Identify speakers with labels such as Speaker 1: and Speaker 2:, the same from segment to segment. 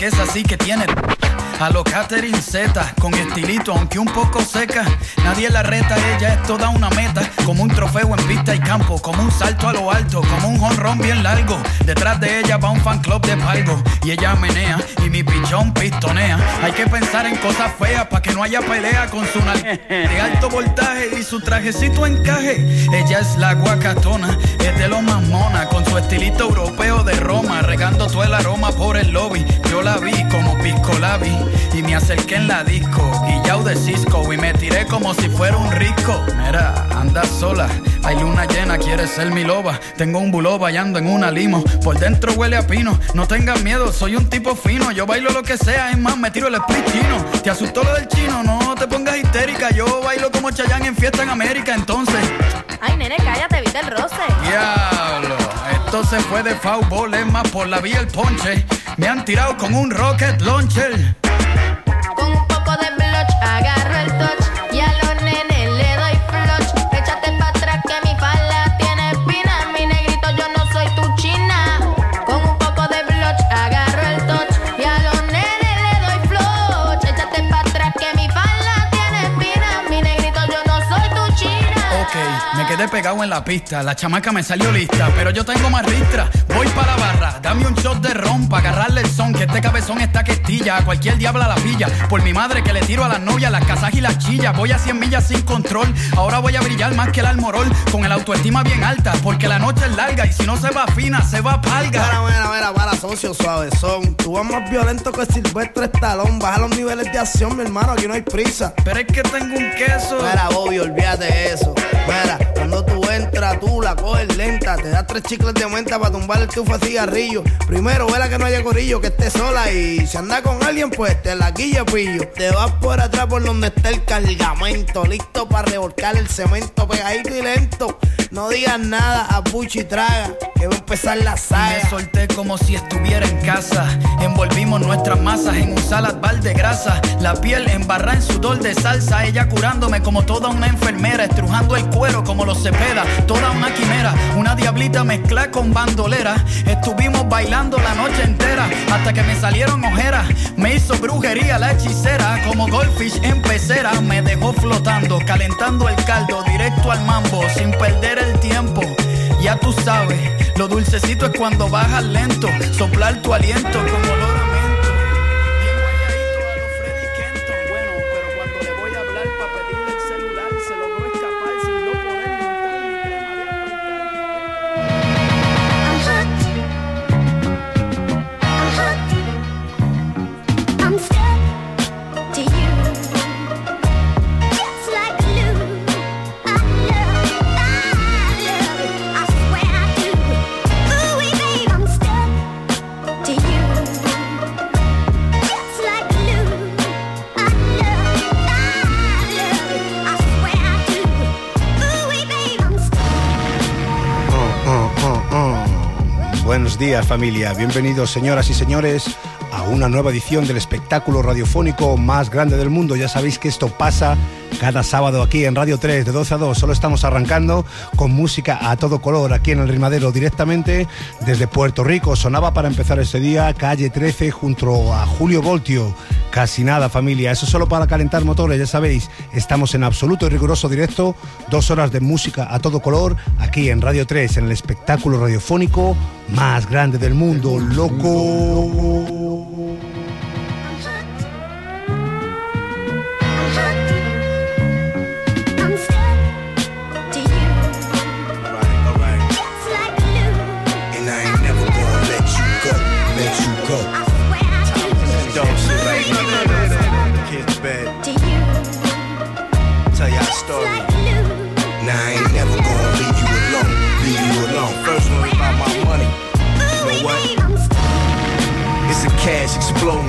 Speaker 1: Que es así que tiene. A lo Catherine Z, con estilito, aunque un poco seca. Nadie la reta, ella es toda una meta. Como un trofeo en pista y campo, como un salto a lo alto, como un honrón bien largo. Detrás de ella va un fan club de palgo. Y ella menea, y mi pichón pistonea. Hay que pensar en cosas feas para que no haya pelea con su nal de alto voltaje y su trajecito encaje. Ella es la guacatona, es de lo más mona, con su estilito europeo de Roma, regando todo el aroma por el lobby. Yo la vi como pisco la vi y me acerqué en la disco, guillao de Cisco y me tiré como si fuera un rico. Mira, anda sola, hay luna llena, quiere ser mi loba. Tengo un buloba y ando en una limo, por dentro huele a pino. No tengas miedo, soy un tipo fino, yo bailo lo que sea, es más, me tiro el split chino. ¿Te asustó lo del chino? No te pongas histérica, yo bailo como Chayanne en fiesta en América, entonces.
Speaker 2: Ay, nene, cállate, evita el roce.
Speaker 1: Diablo, esto se fue de foul es más por la vía el ponche. Me han tirado con un rocket launcher. Pegado en la pista. La chamaca me salió lista, pero yo tengo más ristra. Voy para la barra, dame un shot de ron para agarrarle el son. Que este cabezón está que estilla. A cualquier diabla la pilla. Por mi madre que le tiro a las novias, las casas y las chillas. Voy a 100 millas sin control. Ahora voy a brillar más que el almorol. Con el autoestima bien alta, porque la noche es larga. Y si no se va fina, se va palga.
Speaker 3: Mira, mira, mira, para socio suave son. Tú vas más violento que Silvestre Estalón. Baja los niveles de acción, mi hermano, aquí no hay prisa.
Speaker 1: Pero es que tengo un queso.
Speaker 3: Mira, Bobby, olvídate eso. Cuando tú entras, tú la coges lenta. Te das tres chicles de menta para tumbar el tufa de cigarrillo. Primero, vela que no haya corillo, que esté sola. Y si anda con alguien, pues te la guilla pillo. Te vas por atrás por donde está el cargamento. Listo para revolcar el cemento pegadito y lento. No digas nada, a y traga. Que va a empezar la
Speaker 1: Me
Speaker 3: saga.
Speaker 1: solté como si estuviera en casa. Envolvimos nuestras masas en un salad bar de grasa. La piel embarrada en sudor de salsa. Ella curándome como toda una enfermera. Estrujando el cuero como los cepeda. Toda una quimera. Una diablita mezclada con bandolera. Estuvimos bailando la noche entera. Hasta que me salieron ojeras. Me hizo brujería la hechicera. Como goldfish en pecera. Me dejó flotando. Calentando el caldo directo al mambo. Sin perder el tiempo. Ya tú sabes, lo dulcecito es cuando bajas lento, soplar tu aliento como olor
Speaker 4: días familia, bienvenidos señoras y señores a una nueva edición del espectáculo radiofónico más grande del mundo. Ya sabéis que esto pasa cada sábado aquí en Radio 3 de 12 a 2. Solo estamos arrancando con música a todo color aquí en el Rimadero directamente desde Puerto Rico. Sonaba para empezar este día calle 13 junto a Julio Voltio. Casi nada familia, eso solo para calentar motores, ya sabéis. Estamos en absoluto y riguroso directo, dos horas de música a todo color aquí en Radio 3, en el espectáculo radiofónico más grande del mundo, loco.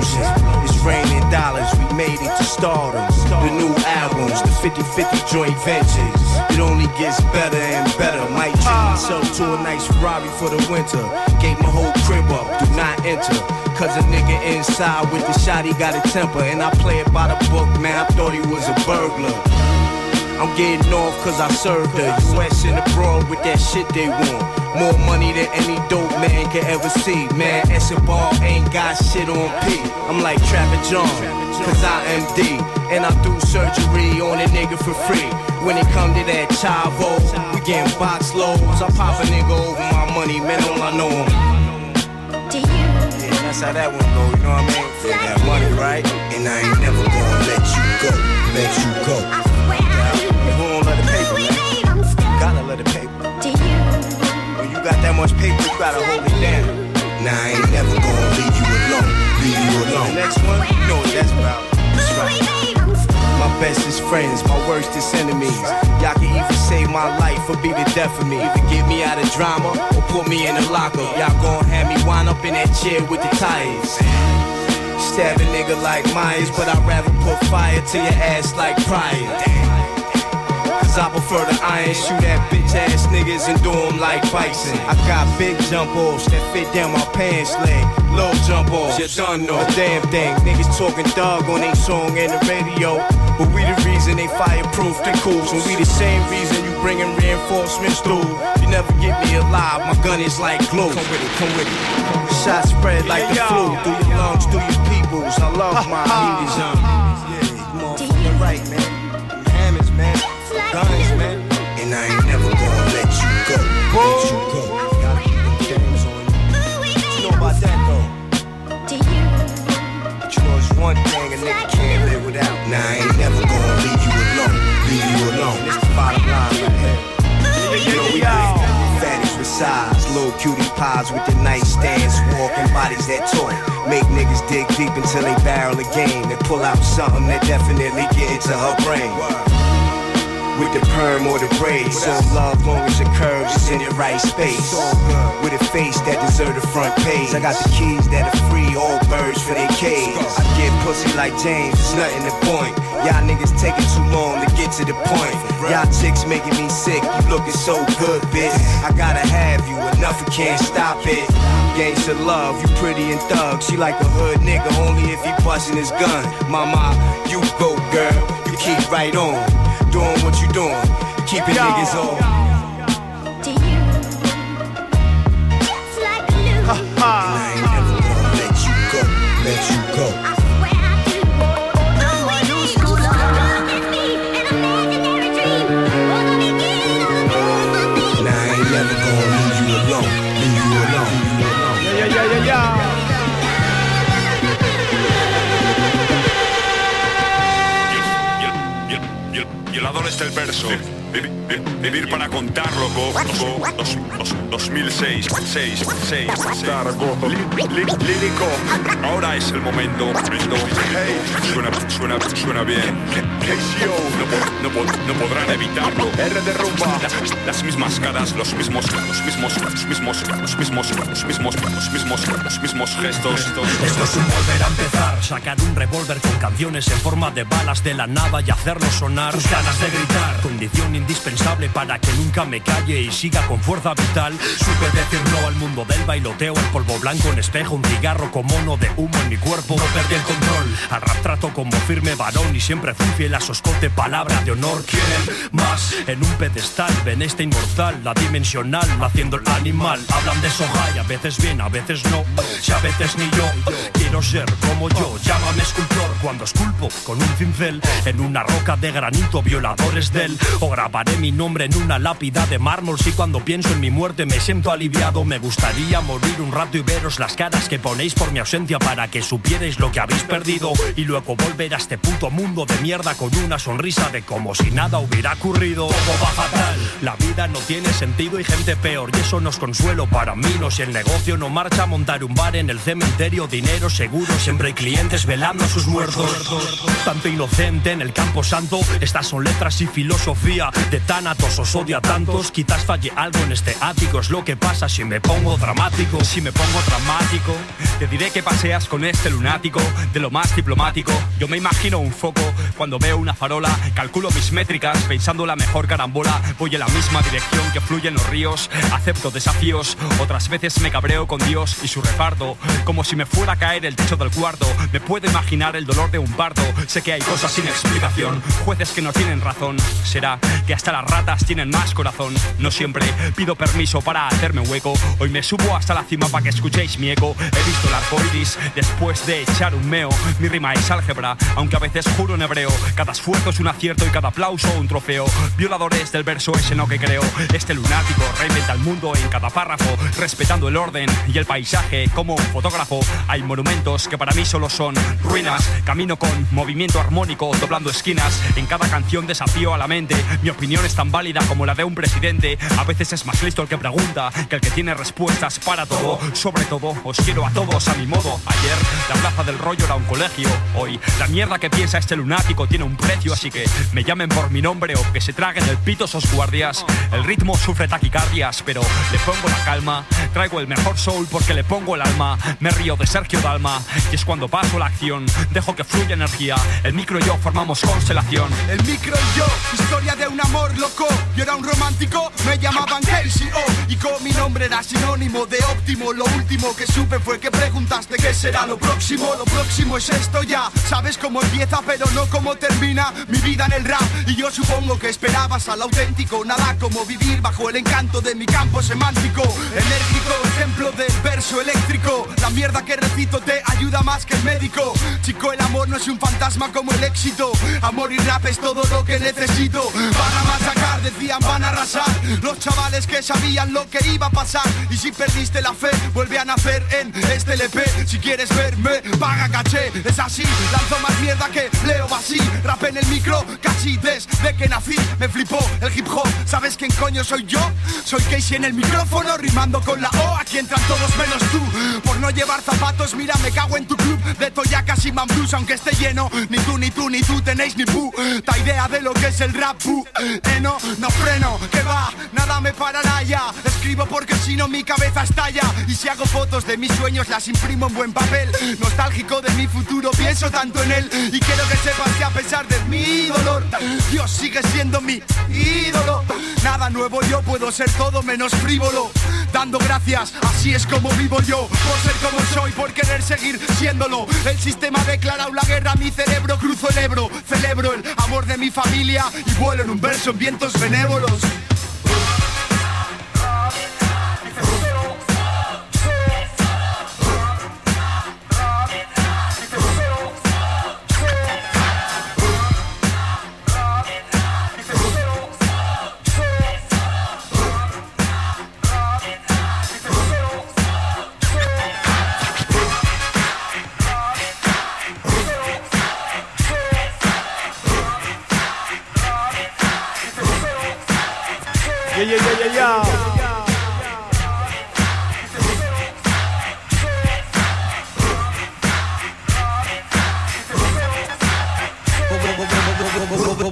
Speaker 5: Explosion. It's raining dollars. We made it to stardom. The new albums, the 50-50 joint ventures. It only gets better and better. Might treat myself to a nice Ferrari for the winter. Gave my whole crib up, do not enter. Cause a nigga inside with the shot, he got a temper. And I play it by the book, man. I thought he was a burglar. I'm getting off cause I served the US and abroad with that shit they want. More money than any dope man can ever see. Man, Escobar ain't got shit on P. I'm like Trapper John, cause I am D. And I do surgery on a nigga for free. When it come to that chavo, we getting box loads. I pop a nigga over my money, man, all I know him. Yeah, that's how that one go, you know what I mean? Yeah, that money, right? And I ain't never gonna let you go, let you go.
Speaker 6: Stuck
Speaker 5: the paper.
Speaker 6: to you.
Speaker 5: When you got that much paper, you gotta hold it down. Now I ain't never gonna leave you alone, leave you alone. The next one, you know what that's about. That's right.
Speaker 6: Babe, I'm stuck.
Speaker 5: My bestest friends, my worstest enemies. Y'all can even save my life or be the death of me. Either get me out of drama or put me in a locker. Y'all gon' have me wind up in that chair with the tires. Stab a nigga like Myers, but I'd rather put fire to your ass like Pryor. Cause I prefer the iron, shoot at bitch ass niggas and do 'em like bison. I got big jump offs that fit down my pants leg. Low jump offs, you done know. A damn thing, niggas talking dog on they song and the radio. But we the reason they fireproof the cools. And we the same reason you bringing reinforcements through. You never get me alive, my gun is like glue. Come with it, come with it. Shots spread like the flu through your lungs, through your peoples. I love my heaters on. Yeah, you motherfucking right, man. Them hammers, man. Guns, man. And I ain't never gonna let you go. Let you go. Gotta keep them games on you. You know about that though.
Speaker 6: You.
Speaker 5: But you know it's one thing a nigga can't live without. Now I ain't never gonna leave you alone. Leave you alone. This the bottom line right here. You know we big. Fatties with size, little cutie pies with the nightstands, walking bodies that talk. Make niggas dig deep until they barrel a game. They pull out something that definitely get into her brain. With the perm or the braids, so love long as your curves is in the right space. With a face that deserve the front page. I got the keys that are free, all birds for their cage. I get pussy like James, it's nothing to point. Y'all niggas taking too long to get to the point. Y'all chicks making me sick, you looking so good, bitch. I gotta have you, enough I can't stop it. Gangsta love, you pretty and thug. She like a hood nigga, only if he bustin' his gun. Mama, you go, girl, you keep right on. Doing what you doing, keeping niggas on.
Speaker 6: To you. It's like glue.
Speaker 5: And I ain't never gonna let you go, let you go.
Speaker 7: Este el verso. Vivi- vi- vivir para contar, loco. Dos- dos- dos- 2006, 6, 6, Cargo. Li- li- lírico. Ahora es el momento. momento. Suena, suena, suena bien. No, po- no po- no podrán evitarlo. R de rumba. Las, las mismas caras, los mismos, los mismos, los mismos, los mismos, los mismos, los mismos, los mismos gestos.
Speaker 8: Esto es un volver a empezar, sacar un revólver con canciones en forma de balas de la nada y hacerlo sonar. Tus ganas de gritar, condición indispensable para que nunca me calle y siga con fuerza vital. Supe decir no al mundo del bailoteo, el polvo blanco en espejo, un cigarro con mono de humo en mi cuerpo. No perdí el control, al rap como firme varón y siempre fui fiel a su escote, palabra de honor. Quieren más en un pedestal, ven este inmortal, la dimensional, haciendo el animal. Hablan de soja y a veces bien, a veces no, si a veces ni yo. Quiero ser como yo, llámame escultor cuando esculpo con un cincel en una roca de granito, violadores del. O grabaré mi nombre en una lápida de mármol. Si cuando pienso en mi muerte me siento aliviado, me gustaría morir un rato y veros las caras que ponéis por mi ausencia para que supierais lo que habéis perdido. Y luego volver a este puto mundo de mierda con una sonrisa de como si nada hubiera ocurrido. Todo va fatal, la vida no tiene sentido y gente peor. Y eso no es consuelo para mí. No si el negocio no marcha, montar un bar en el cementerio, dinero seguro, siempre hay clientes velando a sus muertos. Tanto inocente en el campo santo, estas son letras y filosofía de tánatos, os odia tantos. Quizás falle algo en este ático, es lo que pasa si me pongo dramático. Si me pongo dramático, te diré que paseas con este lunático, de lo más diplomático. Yo me imagino un foco cuando veo una farola, calculo mis métricas, pensando la mejor carambola. Voy en la misma dirección que fluyen los ríos, acepto desafíos. Otras veces me cabreo con Dios y su reparto, como si me fuera a caer el techo del cuarto. Me puedo imaginar el dolor de un parto. Sé que hay cosas sin explicación, jueces que no tienen razón. Será que hasta las ratas tienen más corazón. No siempre pido permiso para hacerme hueco. Hoy me subo hasta la cima para que escuchéis mi eco. He visto el arco iris después de echar un meo. Mi rima es álgebra, aunque a veces juro en hebreo. Cada esfuerzo es un acierto y cada aplauso un trofeo. Violadores del verso ese no que creo. Este lunático reinventa el mundo en cada párrafo, respetando el orden y el paisaje como un fotógrafo. Hay monumentos que para mí solo son ruinas. Camino con movimiento armónico, doblando esquinas. En cada canción desafío a la mente. Mi opinión es tan válida como la de un presidente. A veces es más listo el que pregunta que el que tiene respuestas para todo. Sobre todo, os quiero a todos a mi modo. Ayer, la plaza del rollo era un colegio. Hoy, la mierda que piensa este lunático tiene un precio. Así que me llamen por mi nombre o que se traguen el pito esos guardias. El ritmo sufre taquicardias, pero le pongo la calma. Traigo el mejor soul porque le pongo el alma. Me río de Sergio Dalma. Y es cuando paso la acción. Dejo que fluya energía. El micro y yo formamos constelación.
Speaker 9: El micro y yo, historia de un amor loco. Yo era un romántico, me llamaban Kelsey O. Y con mi nombre era sinónimo de óptimo. Lo último que supe fue que preguntaste qué será lo próximo. Lo próximo es esto ya. Sabes cómo empieza, pero no cómo termina mi vida en el rap. Y yo supongo que esperabas al auténtico. Nada como vivir bajo el encanto de mi campo semántico. Enérgico, ejemplo del verso eléctrico. La mierda que recito te ayuda más que el médico. Chico, el amor no es un fantasma como el éxito. Amor y rap es todo lo que necesito. Van a machacar, decían, van a arrasar. Los chavales que sabían lo que iba a pasar. Y si perdiste la fe, vuelve a nacer en este LP. Si quieres verme, paga caché. Es así, lanzo más mierda que Leo así. Rap en el micro, casi desde que nací. Me flipó el hip hop. ¿Sabes quién coño soy yo? Soy Casey en el micrófono, rimando con la O. Aquí entran todos menos tú. Por no llevar zapatos, mira, me cago en tu club de Toyacas y Man Blues, aunque esté lleno. Ni tú, ni tú, ni tú tenéis ni puta idea de lo que es el rap. pu. Eh, no, no freno, que va, nada me parará ya. Escribo porque si no mi cabeza estalla. Y si hago fotos de mis sueños, las imprimo en buen papel. Nostálgico de mi futuro, pienso tanto en él. Y quiero que sepas que a pesar de mi dolor, Dios sigue siendo mi ídolo. Nada nuevo, yo puedo ser todo menos frívolo. Dando gracias, así es como vivo yo. Por ser como soy, por querer seguir siéndolo. El sistema ha la guerra, mi cerebro cruzo el Ebro. Celebro el amor de mi familia y vuelo en un verso en vientos benévolos.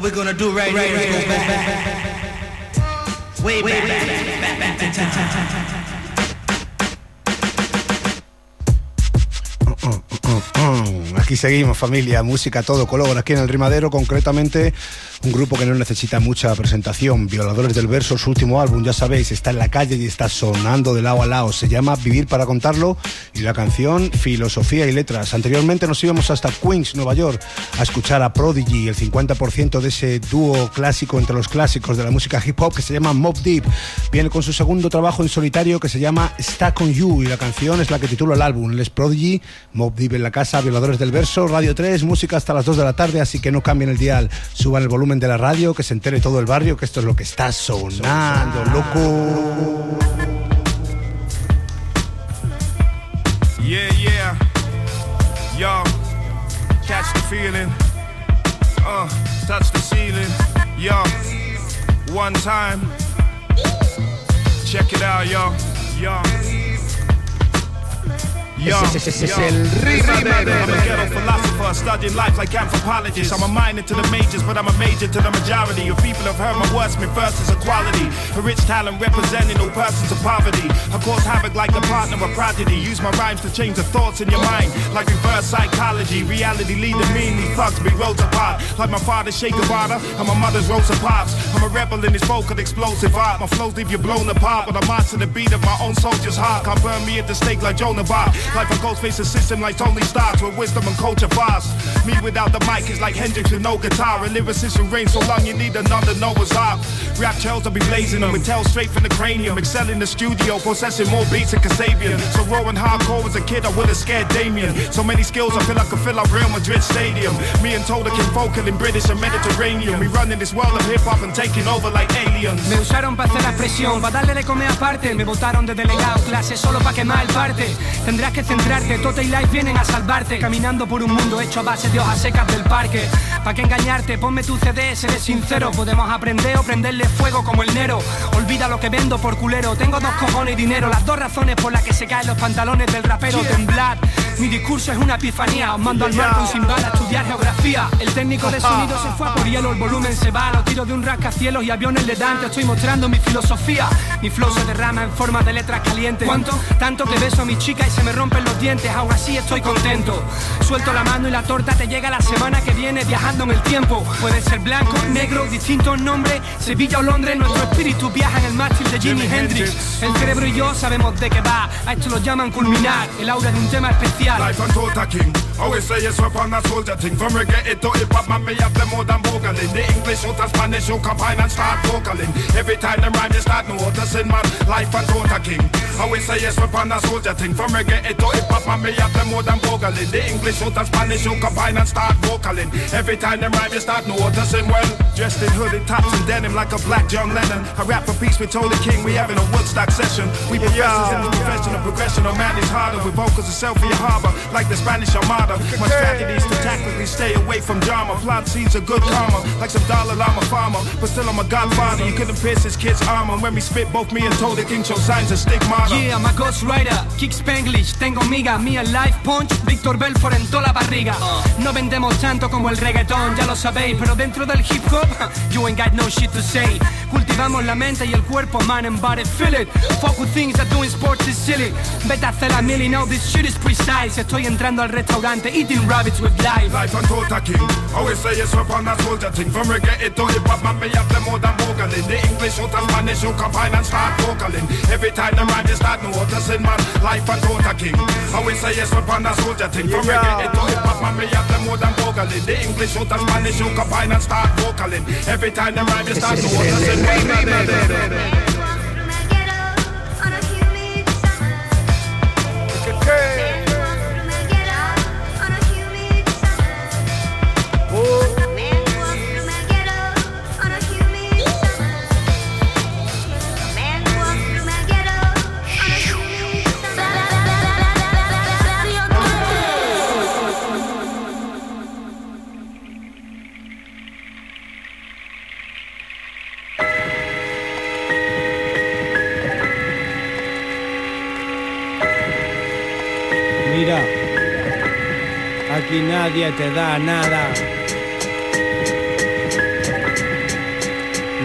Speaker 5: What we're gonna do right, here. Is go back, back, back, back. Way, way back, back, back, back time.
Speaker 4: Aquí seguimos, familia, música todo color, aquí en el Rimadero, concretamente un grupo que no necesita mucha presentación. Violadores del Verso, su último álbum, ya sabéis, está en la calle y está sonando de lado a lado. Se llama Vivir para contarlo y la canción Filosofía y Letras. Anteriormente nos íbamos hasta Queens, Nueva York, a escuchar a Prodigy, el 50% de ese dúo clásico entre los clásicos de la música hip hop que se llama Mob Deep. Viene con su segundo trabajo en solitario que se llama Stack on You y la canción es la que titula el álbum. Les Prodigy, Mob Deep en la casa, Violadores del Verso, Radio 3, música hasta las 2 de la tarde, así que no cambien el dial, suban el volumen de la radio, que se entere todo el barrio que esto es lo que está sonando, loco.
Speaker 10: Yeah, yeah. Yo, catch the feeling. Uh, touch the ceiling. Yo, one time. Check it out, yo. Yo. Yo,
Speaker 4: Ese- ese- ese es
Speaker 10: yo.
Speaker 4: el.
Speaker 10: I'm a ghetto philosopher, studying life like anthropologist. I'm a minor to the majors, but I'm a major to the majority. Of people have heard my words, me first is equality. A rich talent representing all persons of poverty. I cause havoc like the partner of prodigy. Use my rhymes to change the thoughts in your mind, like reverse psychology. Reality leading me, these thugs be rolled apart. Like my father's Che Guevara, and my mother's Rosa Pops. I'm a rebel in this vocal explosive art. My flows leave you blown apart, but I march to the beat of my own soldier's heart. Can't burn me at the stake like Joan of Arc. Life a ghost face a system like Tony Stark, with wisdom and culture vast. Me without the mic is like Hendrix with no guitar. A lyricist who reigns so long you need another Noah's Ark. Rap trails I'll be blazing them tails straight from the cranium. Excel in the studio, possessing more beats than Kasabian. So raw and hardcore as a kid, I would've scared Damien. So many skills, I feel I could fill up Real Madrid Stadium. Me and Toda can vocal in British and Mediterranean. We running this world of hip hop and taking over like aliens.
Speaker 11: Me usaron para hacer la presión, para darle de comer aparte. Me votaron de delegado, clase solo para quemar el parte. Tendrás que centrarte, Tota y Life vienen a salvarte. Caminando por un mundo hecho a base de hojas secas del parque. ¿Pa' qué engañarte? Ponme tu CD, seré sincero. Podemos aprender o prenderle fuego como el Nero. Olvida lo que vendo por culero. Tengo dos cojones y dinero. Las dos razones por las que se caen los pantalones del rapero. Temblar. Mi discurso es una epifanía. Os mando al mar con sin bala a estudiar geografía. El técnico de sonido se fue a por hielo. El volumen se va. Los tiros de un rascacielos y aviones le dan. Te estoy mostrando mi filosofía. Mi flow se derrama en forma de letras calientes. ¿Cuánto? Tanto que beso a mi chica y se me rompen los dientes. Aún así estoy contento. Suelto la mano y la torta te llega la semana que viene viajando en el tiempo. Puede ser blanco, negro, distintos nombres. Sevilla o Londres, nuestro espíritu viaja en el mástil de Jimi Hendrix. El cerebro y yo sabemos de qué va. A esto lo llaman culminar. El aura de un tema especial.
Speaker 10: Life and Tota King. Always say it's upon a soldier thing. From reggae to hip hop, man, me have them more than vocaling. The English out and Spanish, you combine and start vocaling. Every time them rhyme, they start what to sing, man. Life and Tota King. Always say it's upon a soldier thing. From reggae to hip hop, man, me have them more than vocaling. The English out and Spanish, you combine and start vocaling. Every time them rhyme, they start know what to sing, well. Dressed in hooded tops and denim like a black John Lennon. I rap for peace with Tony King, we having a Woodstock session. We professors in the profession of progression, oh man, it's harder. With vocals of Selfie Harbor, like the Spanish Armada. My strategy is to tactically stay away from drama. Plant seeds of good karma, like some Dalai Lama farmer. But still, I'm a godfather. You couldn't pierce his kid's armor. When we spit, both me and Tony King show signs of stigmata.
Speaker 11: Yeah, I'm a Ghost Rider, Kick Spanglish, tengo miga, mía Life Punch, Víctor Belfort en toda la barriga. No vendemos tanto como el reggaetón, ya lo sabéis, pero dentro del hip hop, you ain't got no shit to say. Cultivamos la mente y el cuerpo, man and body, feel it. Fuck with things that doing sports is silly. Vete a hacer la mili, now this shit is precise. Estoy entrando al restaurante, eating rabbits with life.
Speaker 10: Life and Tota King. Always say it's up on a soldier thing. From reggae to hip hop, man, me have them more than vocaling. The English out and Spanish, you combine and start vocaling. Every time them rhyme, start know what to sing. Life and Tota King. I always say it's up on a soldier thing. From reggae to hip hop, man, me have them more than vocaling. The English out and Spanish, you combine and start vocaling. Every time them rhyme, they start to sing,
Speaker 12: nadie te da nada.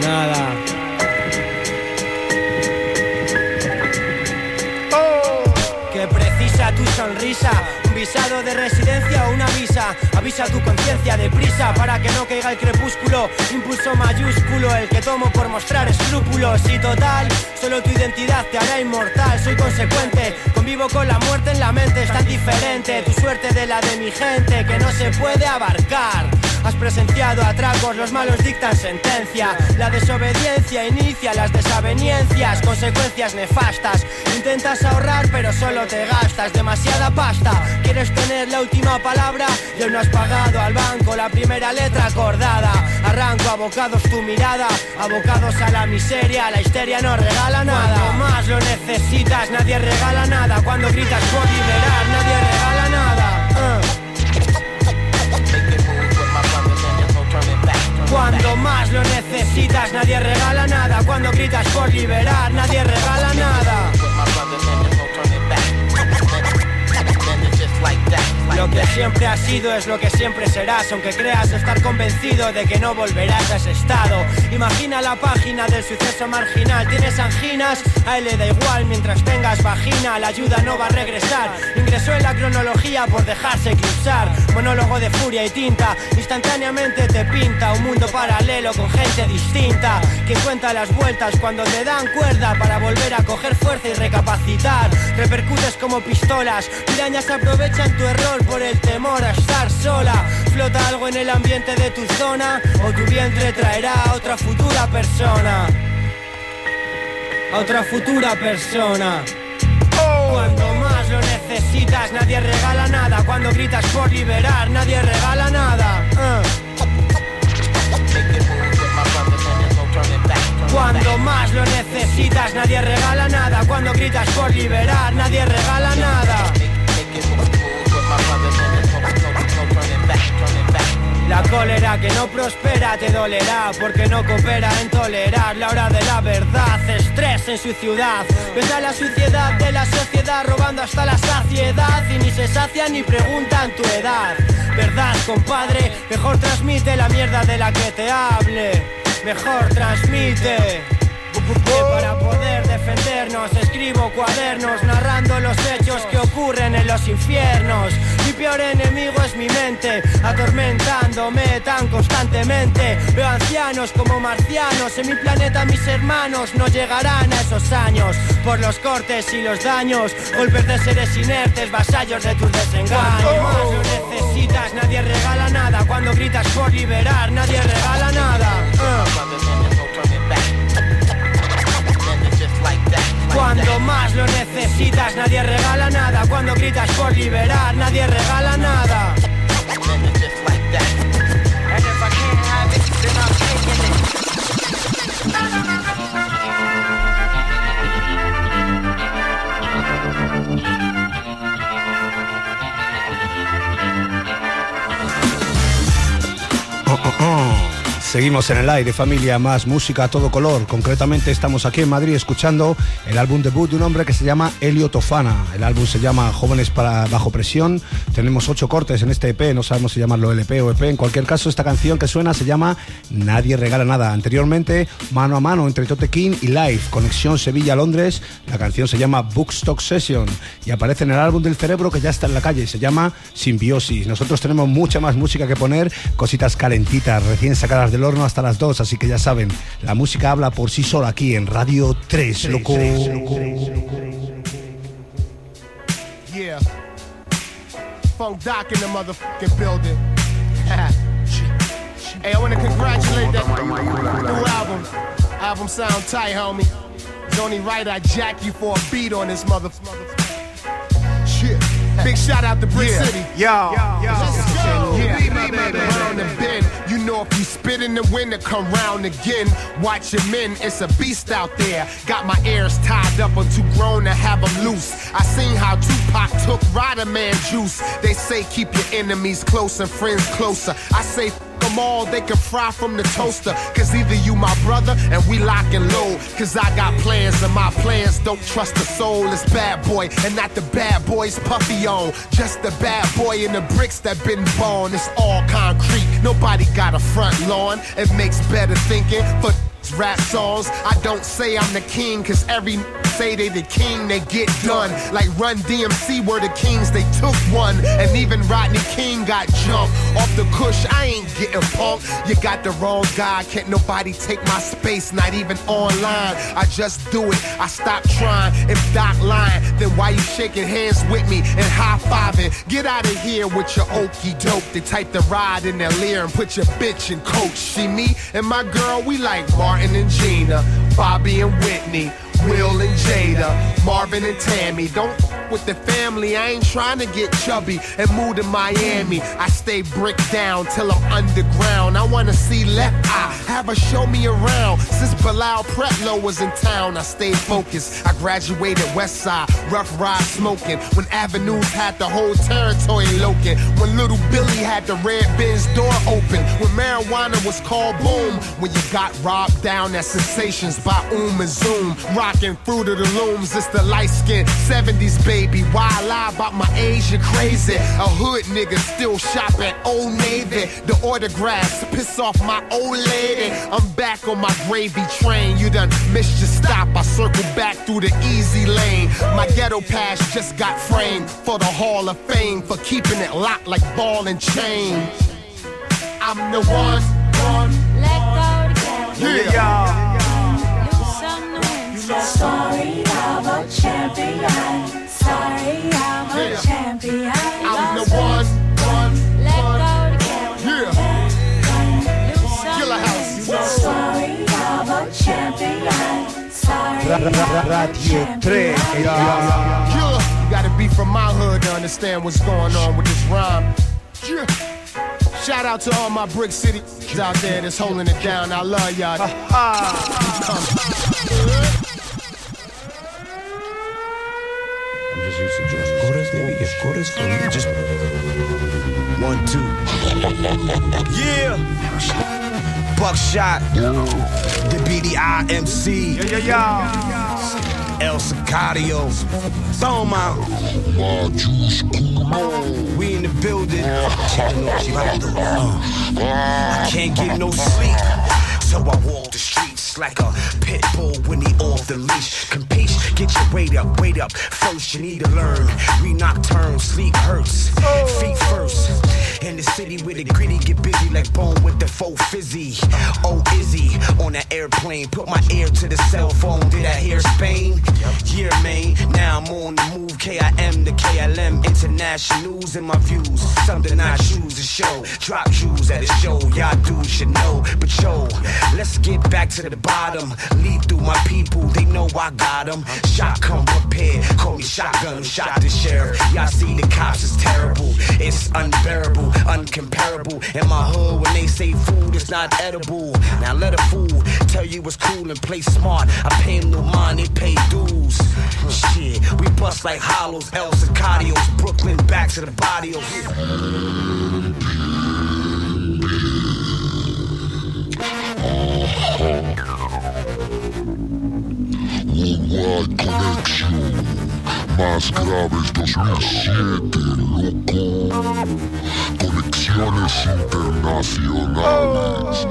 Speaker 12: Nada. Que
Speaker 13: que precisa tu sonrisa. Visado de residencia o una visa. Avisa tu conciencia deprisa para que no caiga el crepúsculo. Impulso mayúsculo, el que tomo por mostrar escrúpulos. Y total, solo tu identidad te hará inmortal. Soy consecuente, convivo con la muerte en la mente. Es tan diferente tu suerte de la de mi gente que no se puede abarcar. Has presenciado atracos, los malos dictan sentencia. La desobediencia inicia las desavenencias, consecuencias nefastas. Intentas ahorrar, pero solo te gastas demasiada pasta. Quieres tener la última palabra y no has pagado al banco la primera letra acordada. Arranco abocados tu mirada, abocados a la miseria. La histeria no regala nada. Cuando más lo necesitas, nadie regala nada. Cuando gritas por liberar, nadie regala Cuando más lo necesitas, nadie regala nada. Cuando gritas por liberar, nadie regala nada. Lo que siempre has sido es lo que siempre serás, aunque creas estar convencido de que no volverás a ese estado. Imagina la página del suceso marginal, tienes anginas, a él le da igual mientras tengas vagina, la ayuda no va a regresar. Ingresó en la cronología por dejarse eclipsar, monólogo de furia y tinta, instantáneamente te pinta un mundo paralelo con gente distinta, que cuenta las vueltas cuando te dan cuerda para volver a coger fuerza y recapacitar. Repercutes como pistolas, pirañas aprovechan tu error por el temor a estar sola. Flota algo en el ambiente de tu zona o tu vientre traerá a otra futura persona. A otra futura persona. Cuando más lo necesitas, nadie regala nada. Cuando gritas por liberar, nadie regala nada. Uh. Cuando más lo necesitas, nadie regala nada. Cuando gritas por liberar, nadie regala nada. La cólera que no prospera te dolerá porque no coopera en tolerar la hora de la verdad. Estrés en su ciudad. Ves a la suciedad de la sociedad robando hasta la saciedad y ni se sacia ni preguntan tu edad. Verdad, compadre, mejor transmite la mierda de la que te hable. Mejor transmite. Que para poder defendernos escribo cuadernos narrando los hechos que ocurren en los infiernos. Mi peor enemigo es mi mente, atormentándome tan constantemente. Veo ancianos como marcianos, en mi planeta mis hermanos no llegarán a esos años. Por los cortes y los daños, golpes de seres inertes, vasallos de tus desengaños. Cuando más lo necesitas, nadie regala nada. Cuando gritas por liberar, nadie regala nada. Uh. Cuando más lo necesitas, nadie regala nada. Cuando gritas por liberar, nadie regala nada.
Speaker 4: Oh, oh, oh. Seguimos en el aire, familia, más música a todo color. Concretamente estamos aquí en Madrid escuchando el álbum debut de un hombre que se llama Elio Tofana. El álbum se llama Jóvenes para Bajo Presión. Tenemos ocho cortes en este EP, no sabemos si llamarlo LP o EP. En cualquier caso, esta canción que suena se llama Nadie Regala Nada. Anteriormente, mano a mano entre Tote King y Live, Conexión Sevilla-Londres. La canción se llama Bookstock Session y aparece en el álbum del cerebro que ya está en la calle. Se llama Simbiosis. Nosotros tenemos mucha más música que poner, cositas calentitas, recién sacadas del horno hasta las 2, así que ya saben, la música habla por sí sola aquí en Radio 3, loco.
Speaker 14: Yeah. Funk Doc in the motherfucking building. hey, I want to congratulate that new album. Album sound tight, homie. It's only right I jack you for a beat on this motherfucker. Shit. Big shout out to Brick
Speaker 15: Yeah.
Speaker 14: City.
Speaker 15: Yo.
Speaker 14: Let's go.
Speaker 15: Yeah.
Speaker 14: Be my baby. Know if you spit in the wind, it come round again. Watch your men, it's a beast out there. Got my ears tied up, I'm too grown to have them loose. I seen how Tupac took Rider Man juice. They say keep your enemies close and friends closer. I say them all, they can fry from the toaster. Cause either you my brother and we lock and load. Cause I got plans and my plans don't trust the soul. It's bad boy and not the bad boys puffy on. Just the bad boy in the bricks that been born. It's all concrete, nobody got a front lawn. It makes better thinking for rap songs. I don't say I'm the king, cause every say they the king, they get done. Like Run DMC were the kings, they took one. And even Rodney King got jumped off the cush. I ain't getting punked. You got the wrong guy. Can't nobody take my space, not even online. I just do it. I stop trying. If Doc lying, then why you shaking hands with me and high fiving? Get out of here with your okey doke. They type the ride in their leer and put your bitch in coach. See me and my girl, we like Martin and Gina, Bobby and Whitney. Will and Jada, Marvin and Tammy. Don't with the family, I ain't trying to get chubby and move to Miami. I stay brick down till I'm underground. I wanna see left eye, have her show me around. Since Bilal Pretlow was in town, I stayed focused. I graduated West Side, rough ride smoking. When avenues had the whole territory loking. When little Billy had the red Benz door open. When marijuana was called boom. When you got robbed down at Sensations by Oom and Zoom. Rocking fruit of the looms, it's the light skin 70s baby. Why I lie about my age, you crazy. A hood nigga still shop at Old Navy. The autographs piss off my old lady. I'm back on my gravy train. You done missed your stop. I circle back through the easy lane. My ghetto pass just got framed for the Hall of Fame for keeping it locked like ball and chain. I'm the one, Yeah.
Speaker 6: I'm
Speaker 14: the one, one, one. Yeah. Killer House.
Speaker 6: Sorry, I'm a champion. Sorry,
Speaker 14: Ra- ra- ra- Radio 3. Killer, you gotta be from my hood to understand what's going on with this rhyme. Yeah. Shout out to all my brick city out there that's holding it down. I love y'all.
Speaker 16: I'm just used to George If chorus for me, just one, two. yeah. Buckshot. The BDIMC. Yeah, yeah, yeah. El Sicario. Toma. We in the building. Checking on Chivato. Uh, I can't get no sleep. So I walk the like a pit bull when he off the leash. Capiche? Get your weight up, wait up. First you need to learn. We nocturne, sleep hurts. Feet first. In the city where the gritty get busy like bone with the faux fizzy. Oh, Izzy, on that airplane. Put my ear to the cell phone. Did I hear Spain? Yeah, man. Now I'm on the move. KIM to KLM. International news and my views. Something I choose to show. Drop shoes at a show. Y'all dudes should know. But yo, let's get back to the bottom. Lead through my people. They know I got them. Shot come prepared. Call me shotgun. Shot the sheriff. Y'all see the cops is terrible. It's unbearable, uncomparable. In my hood, when they say food, it's not edible. Now let a fool tell you it's cool and play smart. I pay him no mind, they pay dues. Shit, we bust like hollows, El Sicarios, Brooklyn back to the barrios.
Speaker 17: Worldwide Connection. Más graves 2007, loco. Conexiones internacionales.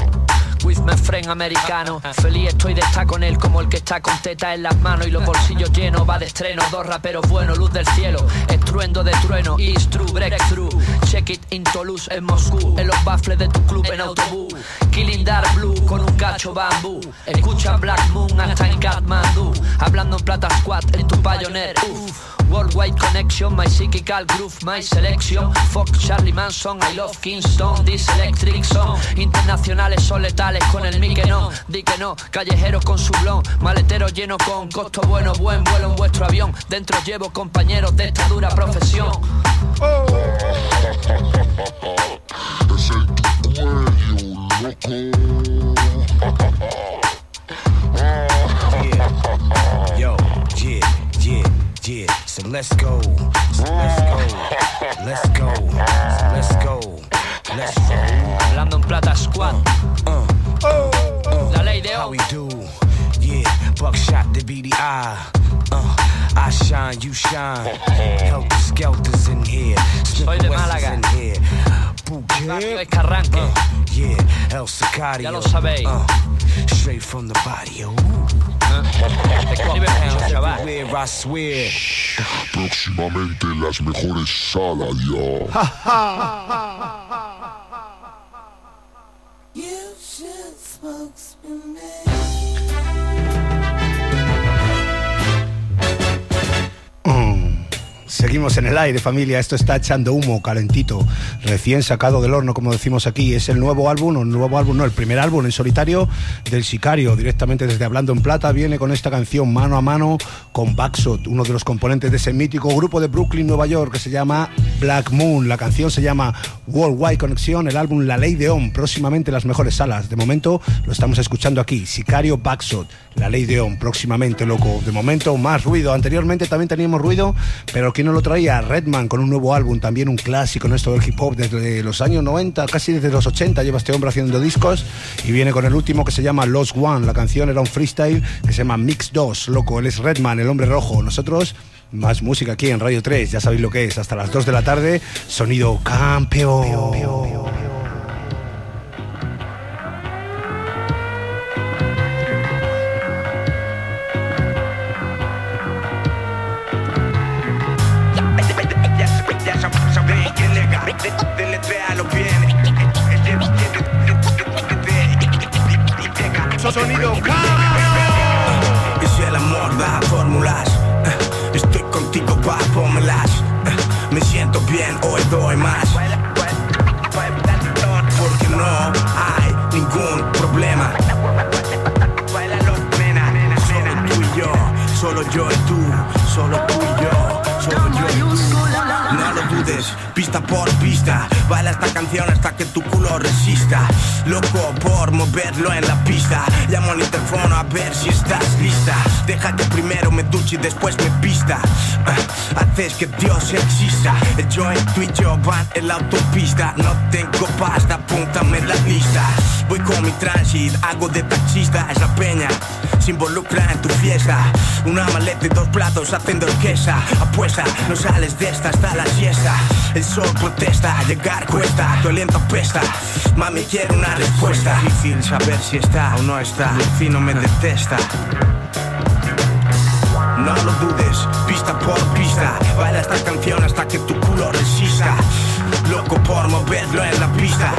Speaker 18: With my friend americano Feliz estoy de estar con él como el que está con teta en las manos Y los bolsillos llenos, va de estreno Dos raperos buenos, luz del cielo Estruendo de trueno, is true, breakthrough Check it in Toulouse, en Moscú En los baffles de tu club en autobús Killing Dark Blue con un cacho bambú Escucha Black Moon hasta en Kathmandu Hablando en plata squad en tu Pioneer. Worldwide connection, my psychical groove, my selection. Fuck Charlie Manson, I love Kingston, this electric song. Internacionales son letales con el mic que no, di que no. Callejeros con su blon, maletero lleno con costo bueno, buen vuelo en vuestro avión. Dentro llevo compañeros de esta dura profesión.
Speaker 17: Es en tu cuello,
Speaker 16: Yeah. Yo, yeah, yeah, yeah. So let's go. So let's go. Let's go. So let's go. Let's roll.
Speaker 18: Hablando en plata squad.
Speaker 16: Uh,
Speaker 18: La ley de
Speaker 16: How we do? Yeah, buckshot to be the eye. Uh, I shine, you shine. Helter skelters in here. Smith
Speaker 18: Soy de Málaga.
Speaker 16: in here.
Speaker 19: spooky.
Speaker 18: Es.
Speaker 19: Uh, yeah, El Sicario.
Speaker 18: Ya lo sabéis.
Speaker 19: Uh, straight from the body. Ooh.
Speaker 18: Escribe.
Speaker 19: Everywhere I swear.
Speaker 17: Próximamente las mejores salas ya.
Speaker 4: Mm. Seguimos en el aire, familia. Esto está echando humo calentito, recién sacado del horno, como decimos aquí. Es el nuevo álbum, o nuevo álbum, no, el primer álbum en solitario del Sicario, directamente desde Hablando en Plata. Viene con esta canción mano a mano con Backshot, uno de los componentes de ese mítico grupo de Brooklyn, Nueva York, que se llama Black Moon. La canción se llama Worldwide Connection, el álbum La Ley de On, próximamente en las mejores salas. De momento lo estamos escuchando aquí, Sicario Backshot, La Ley de On, próximamente, loco. De momento más ruido. Anteriormente también teníamos ruido, pero ¿quién nos lo traía? Redman con un nuevo álbum, también un clásico en esto del hip hop desde los años 90, casi desde los 80 lleva este hombre haciendo discos y viene con el último que se llama Lost One. La canción era un freestyle que se llama Mix 2, loco. Él es Redman, el hombre rojo. Nosotros más música aquí en Radio 3, ya sabéis lo que es, hasta las 2 de la tarde, sonido campeón.
Speaker 19: Doy más. Porque no hay ningún problema. Solo tú y yo, solo yo y tú, solo tú pista por pista. Baila esta canción hasta que tu culo resista. Loco por moverlo en la pista. Llamo al interfono a ver si estás lista. Deja que primero me duche y después me pista. Ah, haces que Dios exista. El joint, tú y yo van en la autopista. No tengo pasta, apúntame la lista. Voy con mi transit, hago de taxista. Es la peña, se involucra en tu fiesta. Una maleta y dos platos haciendo orquesta. Apuesta, no sales de esta hasta la siesta. El sol protesta, llegar cuesta, tu aliento pesta. Mami quiere una respuesta. Difícil saber si está o no está. El vecino me detesta. No lo dudes, pista por pista. Baila esta canción hasta que tu culo resista. Loco por moverlo en la pista.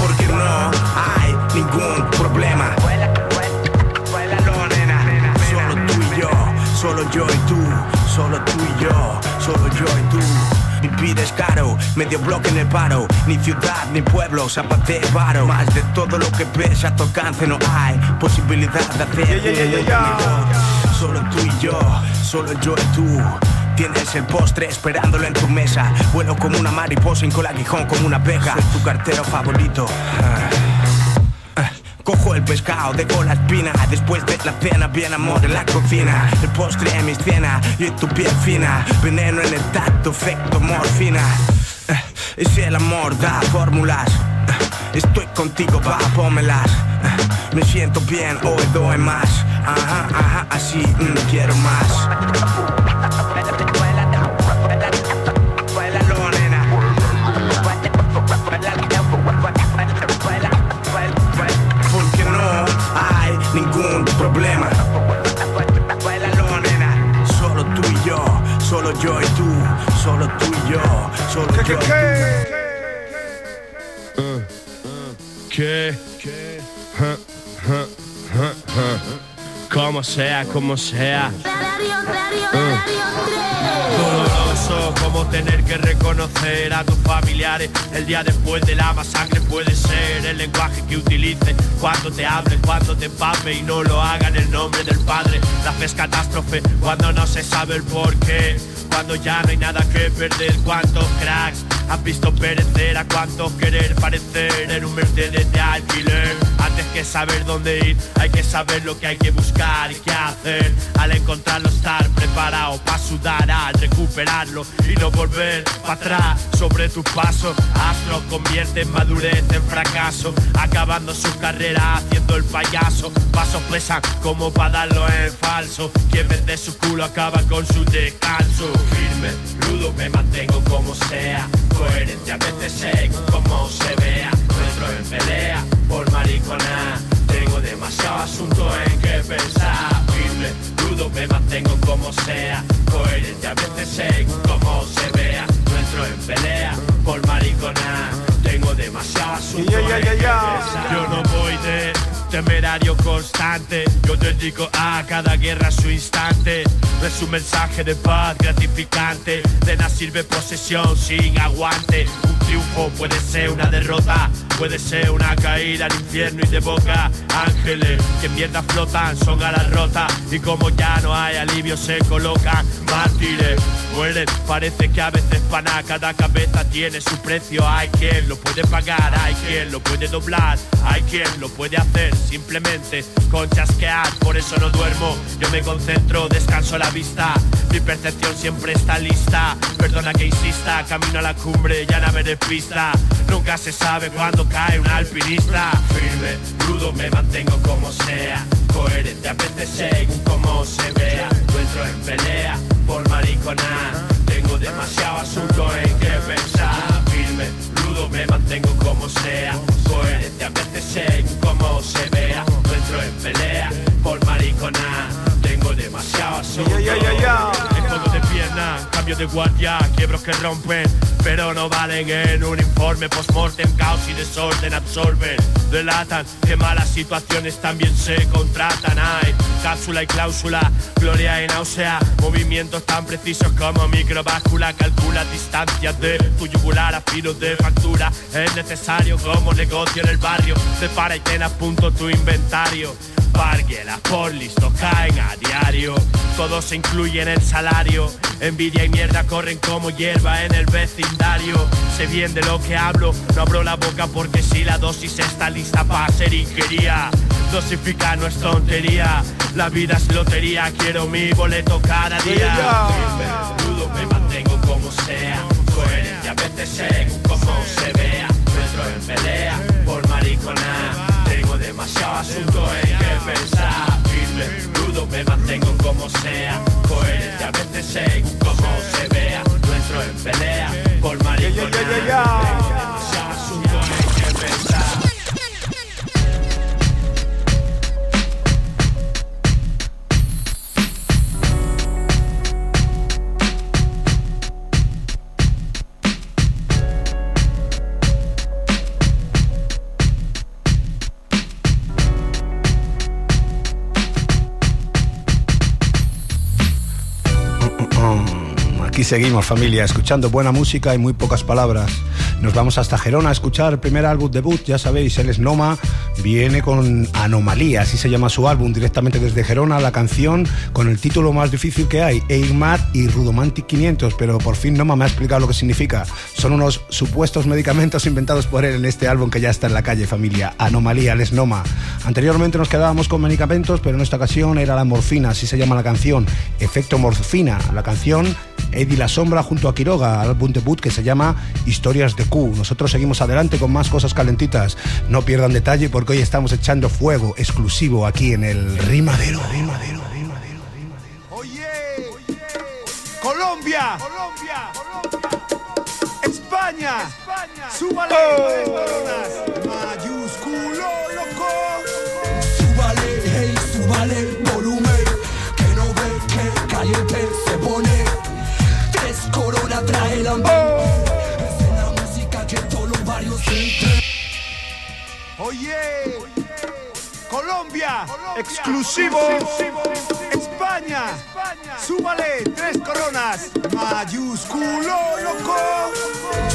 Speaker 19: Porque no hay ningún problema. Solo tú y yo, solo yo y tú, solo tú y yo, solo yo y tú. Vivir es caro, medio bloque en el paro, ni ciudad ni pueblo, zapate varo. Más de todo lo que ves a tu alcance no hay posibilidad de hacer.
Speaker 15: Yeah, yeah,
Speaker 19: Solo tú y yo, solo yo y tú. Tienes el postre esperándolo en tu mesa. Vuelo como una mariposa con el aguijón como una pega. Soy tu cartero favorito. Ah. Cojo el pescado, dejo la espina. Después de la cena, bien amor en la cocina. El postre en mi cena, yo y tu piel fina. Veneno en el tacto, efecto morfina. Eh, Y si el amor da fórmulas. Eh, Estoy contigo, va, pómelas Eh, Me siento bien, hoy doy más. Ajá, ajá, así, mm, quiero más solo yo y tú, solo tú y yo, solo yo y tú.
Speaker 12: Eh, eh, ¿Qué? Ja, ja, ja, ja. Como sea, como sea. Doloroso como tener que reconocer a tus familiares el día después de la masacre puede ser el lenguaje que utilice cuando te hable, cuando te empape y no lo haga en el nombre del padre. La fe es catástrofe cuando no se sabe el porqué, cuando ya no hay nada que perder. Cuántos cracks has visto perecer a cuántos querer parecer en un Mercedes de alquiler. Antes que saber dónde ir, hay que saber lo que hay que buscar y qué hacer. Al encontrarlo estar preparado para sudar al recuperarlo y no volver para atrás sobre tus pasos. Astro convierte en madurez en fracaso, acabando su carrera haciendo el payaso. Pasos pesan como para darlo en falso. Quien vende su culo acaba con su descanso. Firme, rudo, me mantengo como sea. Coherente a veces según como se vea. Entro en pelea por maricona. Tengo demasiado asunto en que pensar. Firme, me mantengo como sea. Coherente a veces según como se vea. Entro en pelea por maricona. Tengo demasiado asunto en que pensar. Yo no voy de temerario constante. Yo dedico a cada guerra su instante. No es un mensaje de paz gratificante. De nada sirve posesión sin aguante. Un triunfo puede ser una derrota. Puede ser una caída al infierno y de boca ángeles que mierda flotan, son alas rotas y como ya no hay alivio se colocan mártires. Mueren, parece que a veces para cada cabeza tiene su precio. Hay quien lo puede pagar, hay quien lo puede doblar, hay quien lo puede hacer simplemente con chasquear. Por eso no duermo, yo me concentro, descanso la vista. Mi percepción siempre está lista. Perdona que insista, camino a la cumbre, ya no veré pista. Nunca se sabe cuándo cae un alpinista. Firme, rudo, me mantengo como sea. Coherente a veces según como se vea. No entro en pelea por maricona. Tengo demasiado asunto en que pensar. Me mantengo como sea. Coherente a veces según como se vea. No entro en pelea por maricona. Tengo demasiado asunto.
Speaker 10: Ya, ya, ya,
Speaker 12: cambio de guardia, quiebros que rompen, pero no valen en un informe post-mortem, caos y desorden absorben, delatan que malas situaciones también se contratan. Hay cápsula y cláusula, gloria y náusea, movimientos tan precisos como microváscula, calcula distancias de tu yugular a filo de factura. Es necesario como negocio en el barrio, separa y ten a punto tu inventario. Parguelas por listo caen a diario. Todo se incluye en el salario. Envidia y mierda corren como hierba en el vecindario. Sé bien de lo que hablo, no abro la boca porque si la dosis está lista para ser ingería. Dosificar no es tontería. La vida es lotería, quiero mi boleto cada día. Me mantengo como sea. Coherente a veces según como se vea. En pelea por maricona. Tengo demasiado asunto en que pensar. Firme, rudo, me mantengo como sea. Coherente a veces según como se vea. No entro en pelea por maricona.
Speaker 4: Seguimos familia, escuchando buena música y muy pocas palabras. Nos vamos hasta Gerona a escuchar el primer álbum debut, ya sabéis, él es Noma, viene con Anomalía, así se llama su álbum, directamente desde Gerona, la canción con el título más difícil que hay, Airmat y Rudomantic 500, pero por fin Noma me ha explicado lo que significa. Son unos supuestos medicamentos inventados por él en este álbum que ya está en la calle familia, Anomalía, él es Noma. Anteriormente nos quedábamos con medicamentos, pero en esta ocasión era la morfina, así se llama la canción, Efecto Morfina, la canción Eddie La Sombra junto a Quiroga, álbum debut que se llama Historias de Q. Nosotros seguimos adelante con más cosas calentitas. No pierdan detalle porque hoy estamos echando fuego exclusivo aquí en el Rimadero.
Speaker 10: Colombia. Colombia. España. Súbale. Mayúsculo, loco.
Speaker 20: Súbale, hey, súbale, volumen Que no ve que caliente la música que todos los barrios
Speaker 10: Oye. Colombia. Exclusivo. España. Súbale. Tres coronas. Mayúsculo, loco.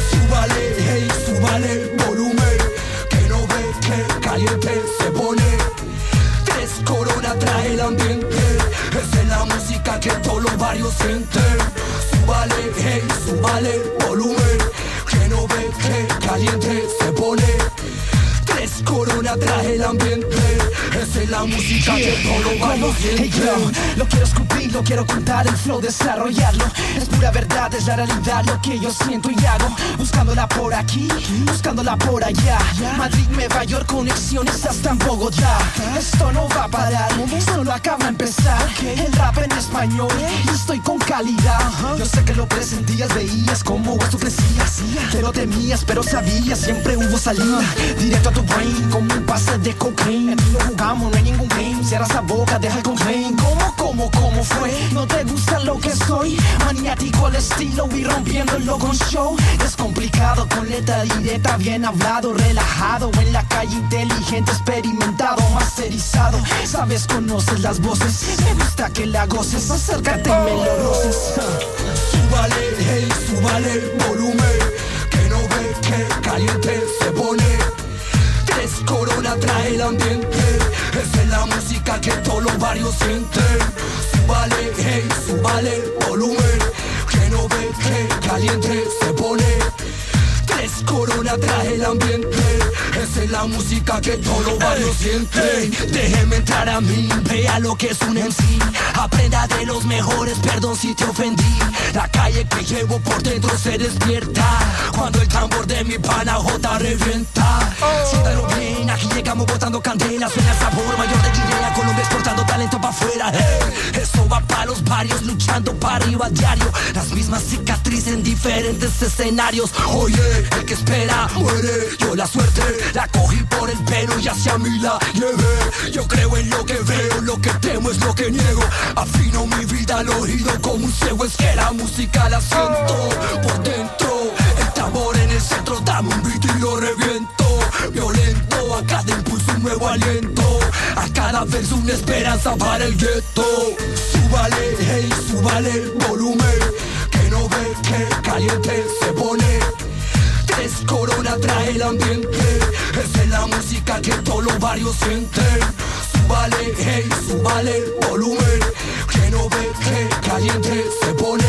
Speaker 20: Súbale, hey, súbale, volumen Que no ve que caliente se pone Tres coronas trae el ambiente la música que todos los barrios sienten Súbale, hey, súbale, volumen. Que no ve que caliente se pone Tres coronas trae el ambiente. Esa es la música que todo va.
Speaker 21: Hey, lo quiero escupir, lo quiero contar, el flow desarrollarlo. Es pura verdad, es la realidad, lo que yo siento y hago. Buscándola por aquí, buscándola por allá. Madrid, Nueva York, conexiones hasta en Bogotá. Esto no va a parar, solo acaba de empezar. El rap en español, y estoy con calidad. Yo sé que lo presentías, veías cómo esto crecía. Pero temías, pero sabías, siempre hubo salida. Directo a tu como un pase de cocaine. Lo jugamos, no hay ningún game. Cierra esa boca, deja el complain. ¿Cómo, cómo, cómo fue? ¿No te gusta lo que soy? Maniático al estilo y rompiéndolo con show. Es complicado con letra directa, bien hablado, relajado. En la calle inteligente, experimentado, masterizado. Sabes, conoces las voces. Me gusta que la goces. Acércate y me lo roces.
Speaker 20: Súbale, hey, súbale el volumen. Que no ve que caliente se pone. Tres coronas trae el ambiente. Esa es la música que todos los barrios sienten. Súbale, hey, súbale el volumen. Que no ve que caliente se pone. Tres coronas trae el ambiente. Esa es la música que todos los barrios sienten. Déjeme entrar a mí, vea lo que es un MC. Aprenda de los mejores, perdón si te ofendí. La calle que llevo por dentro se despierta. Cuando el tambor de mi pana J revienta. Siéntalo bien, aquí llegamos botando candela. Suena el sabor mayor de Guinea, Colombia exportando talento para afuera. Hey, eso va para los barrios, luchando para arriba a diario. Las mismas cicatrices en diferentes escenarios. Oye, el que espera muere. Yo la suerte la cogí por el pelo y hacia mí la llevé. Yo creo en lo que veo, lo que temo es lo que niego. Afino mi vida al oído como un ciego. Es que la música la siento por dentro. El tambor en el centro, dame un beat y lo reviento. Violento, a cada impulso un nuevo aliento. A cada verso una esperanza para el gueto. Súbale, hey, súbale el volumen. Que no ve que caliente se pone. Tres coronas trae el ambiente. Esa es la música que todos los barrios sienten. Súbale, hey, súbale el volumen. Que no ve que caliente se pone.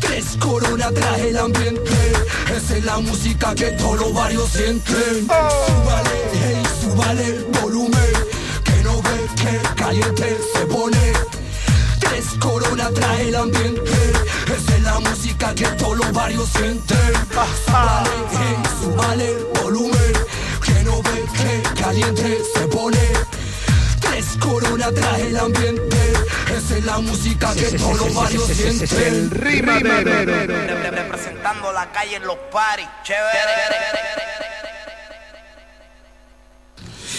Speaker 20: Tres coronas trae el ambiente. Esa es la música que todos los barrios sienten. Súbale, hey, súbale el volumen. Que no ve que caliente se pone. Tres coronas trae el ambiente. Esa es la música que todos los barrios sienten. Súbale, hey, súbale el volumen. Que no ve que caliente se pone. Tres coronas trae el ambiente. Esa es la música que todos los barrios sienten.
Speaker 22: Representando la calle en los paris. Chévere.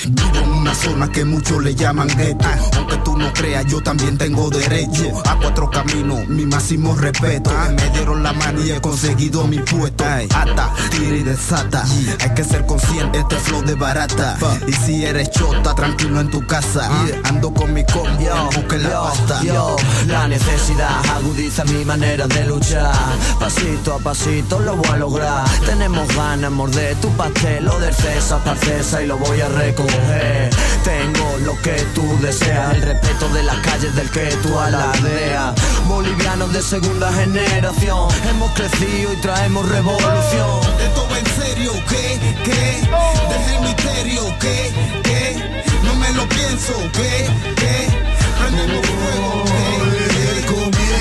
Speaker 9: Vivo en una zona que muchos le llaman gueto. Aunque tú no creas, yo también tengo derecho a cuatro caminos, mi máximo respeto. Me dieron la mano y he conseguido mi puesto. Ata, tira y desata. Hay que ser consciente, este flow de barata. Y si eres chota, tranquilo en tu casa. Ando con mi combo, busque la pasta.
Speaker 23: Yo, la necesidad agudiza mi manera de luchar. Pasito a pasito lo voy a lograr. Tenemos ganas, morder tu pastel, lo del César para César y lo voy a recoger. Tengo lo que tú deseas, el respeto de las calles del que tú alardeas. Bolivianos de segunda generación, hemos crecido y traemos revolución.
Speaker 9: Esto va en serio, ¿qué? ¿Qué? Deja el misterio, ¿qué? ¿Qué? No me lo pienso, ¿qué? ¿Qué? Prendemos fuego, ¿qué?
Speaker 20: El comienzo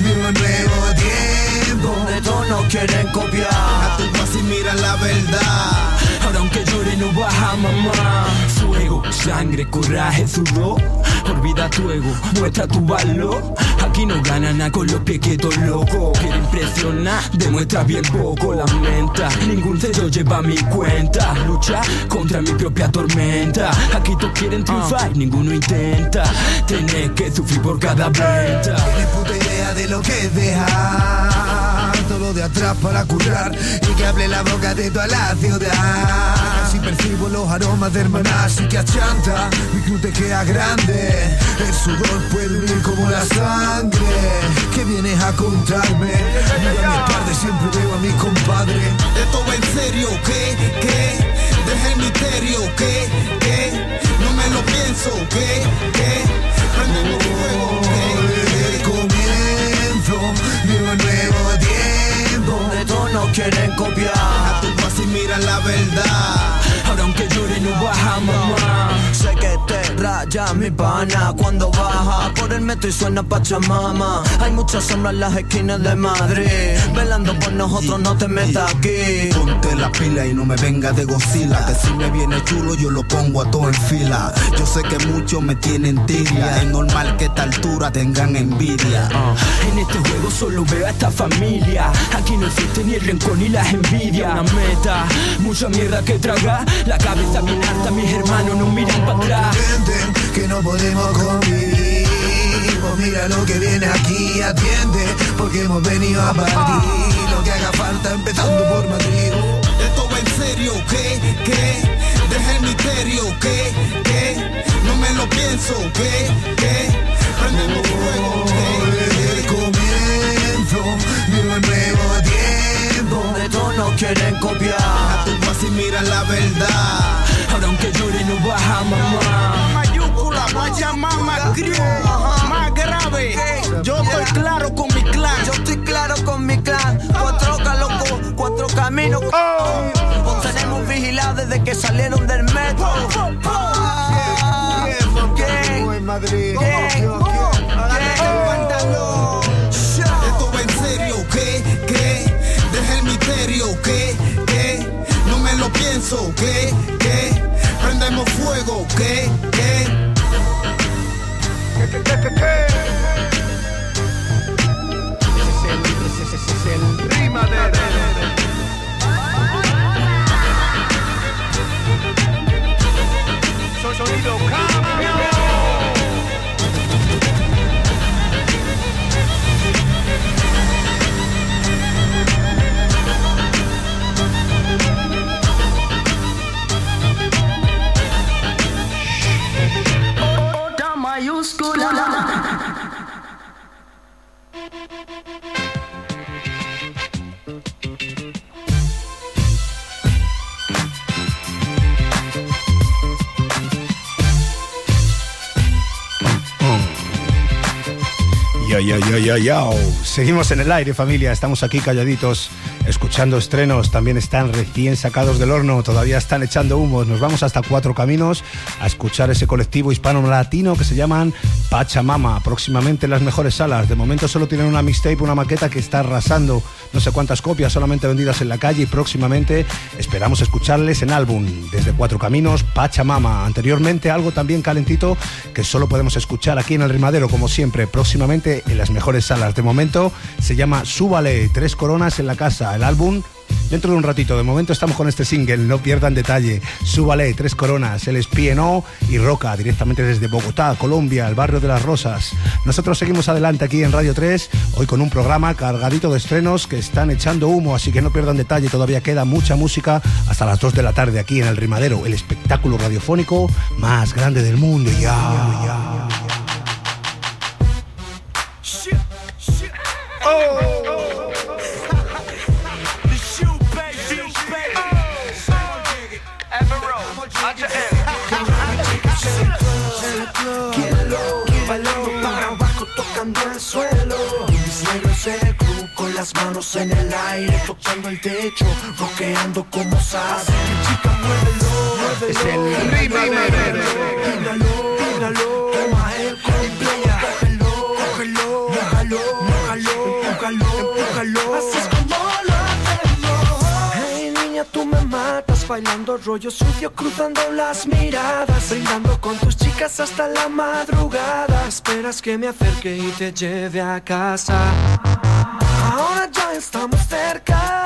Speaker 20: un nuevo tiempo.
Speaker 23: De todos nos quieren copiar.
Speaker 9: A y mira la verdad.
Speaker 20: Ahora aunque llore no baja mamá. Fuego, sangre, coraje, sudor. Olvida tu ego, muestra tu valor. Aquí no gana nada con los pies quietos locos Quiere impresionar, demuestra bien poco. La menta Ningún sello lleva mi cuenta. Lucha contra mi propia tormenta. Aquí todos quieren triunfar, ninguno intenta. Tienes que sufrir por cada venta.
Speaker 9: Tienes puta idea de lo que es dejar Todo de atrás para curar Y que hable la boca de toda la ciudad Si percibo los aromas de hermanas y que achanta Mi cruz te queda grande El sudor puede unir como la sangre ¿Qué vienes a contarme? Mira mi y siempre veo a mi compadre Esto va en serio, ¿qué? ¿Qué? Deja el misterio, ¿qué? ¿Qué? No me lo pienso, ¿qué? ¿Qué? Prendemos fuego, ¿qué?
Speaker 20: El comienzo un nuevo
Speaker 23: todos nos quieren copiar.
Speaker 9: A tu y mira la verdad. Ahora aunque llore no vas a.
Speaker 23: Sé que te campana Cuando baja por el metro y suena Pachamama Hay muchas sombras en las esquinas de Madrid Velando por nosotros, no te metas aquí
Speaker 19: Ponte la pila y no me venga de Godzilla Que si me viene chulo yo lo pongo a todo en fila Yo sé que muchos me tienen tiria Es normal que a esta altura tengan envidia
Speaker 24: En este juego solo veo a esta familia. Aquí no existe ni el rencor ni las envidias. Una meta, mucha mierda que tragar. La cabeza bien alta, mis hermanos no miran para atrás.
Speaker 19: Que no podemos convivir Pues mira lo que viene aquí, atiende Porque hemos venido a partir Lo que haga falta empezando por Madrid
Speaker 25: Esto va en serio, ¿qué? ¿Qué? Deja el misterio, ¿qué? ¿Qué? No me lo pienso, ¿qué? ¿Qué? Prendemos fuego,
Speaker 19: Desde el comienzo nuevo
Speaker 23: todos nos quieren copiar.
Speaker 19: A tu paso y mira la verdad.
Speaker 24: Ahora aunque llore no baja mamá.
Speaker 25: Mayúscula, vaya mamá, más grave. Yo estoy claro con mi clan.
Speaker 23: Yo estoy claro con mi clan. Cuatro locos, cuatro caminos. Os tenemos vigilados desde que salieron del metro.
Speaker 19: En Madrid
Speaker 25: ¿qué? ¿Qué? No me lo pienso, ¿qué? ¿Qué? Prendemos fuego, ¿qué? ¿Qué?
Speaker 15: Sonido
Speaker 4: Ya, ya, ya. Seguimos en el aire, familia. Estamos aquí calladitos, escuchando estrenos. También están recién sacados del horno, todavía están echando humos. Nos vamos hasta Cuatro Caminos a escuchar ese colectivo hispano-latino que se llaman Pachamama. Próximamente en las mejores salas. De momento solo tienen una mixtape, una maqueta que está arrasando. No sé cuántas copias, solamente vendidas en la calle. Y próximamente esperamos escucharles en álbum. Desde Cuatro Caminos, Pachamama. Anteriormente algo también calentito que solo podemos escuchar aquí en el Rimadero, como siempre. Próximamente en las mejores salas. De momento se llama Súbale, tres coronas en la casa. El álbum dentro de un ratito. De momento estamos con este single, no pierdan detalle. Súbale, tres coronas. El Espienó y Roca, directamente desde Bogotá, Colombia, el barrio de las Rosas. Nosotros seguimos adelante aquí en Radio 3, hoy con un programa cargadito de estrenos que están echando humo, así que no pierdan detalle. Todavía queda mucha música hasta las 2 de la tarde aquí en el Rimadero, el espectáculo radiofónico más grande del mundo. Ya, ya.
Speaker 24: Bailando para abajo, tocando el suelo. Mis negros seco, con las manos en el aire, tocando el techo, rockeando como sabes. Chica, muévelo, muévelo.
Speaker 25: Es el Rimadero.
Speaker 24: Gíralo, gíralo, toma el completo. Cógelo, cógelo, mójalo, mójalo, empújalo, empújalo. Así es como lo hacemos. Hey, niña, tú me matas bailando rollo sucio, cruzando las miradas, brindando con tus chicas hasta la madrugada. Esperas que me acerque y te lleve a casa. Ahora ya estamos cerca.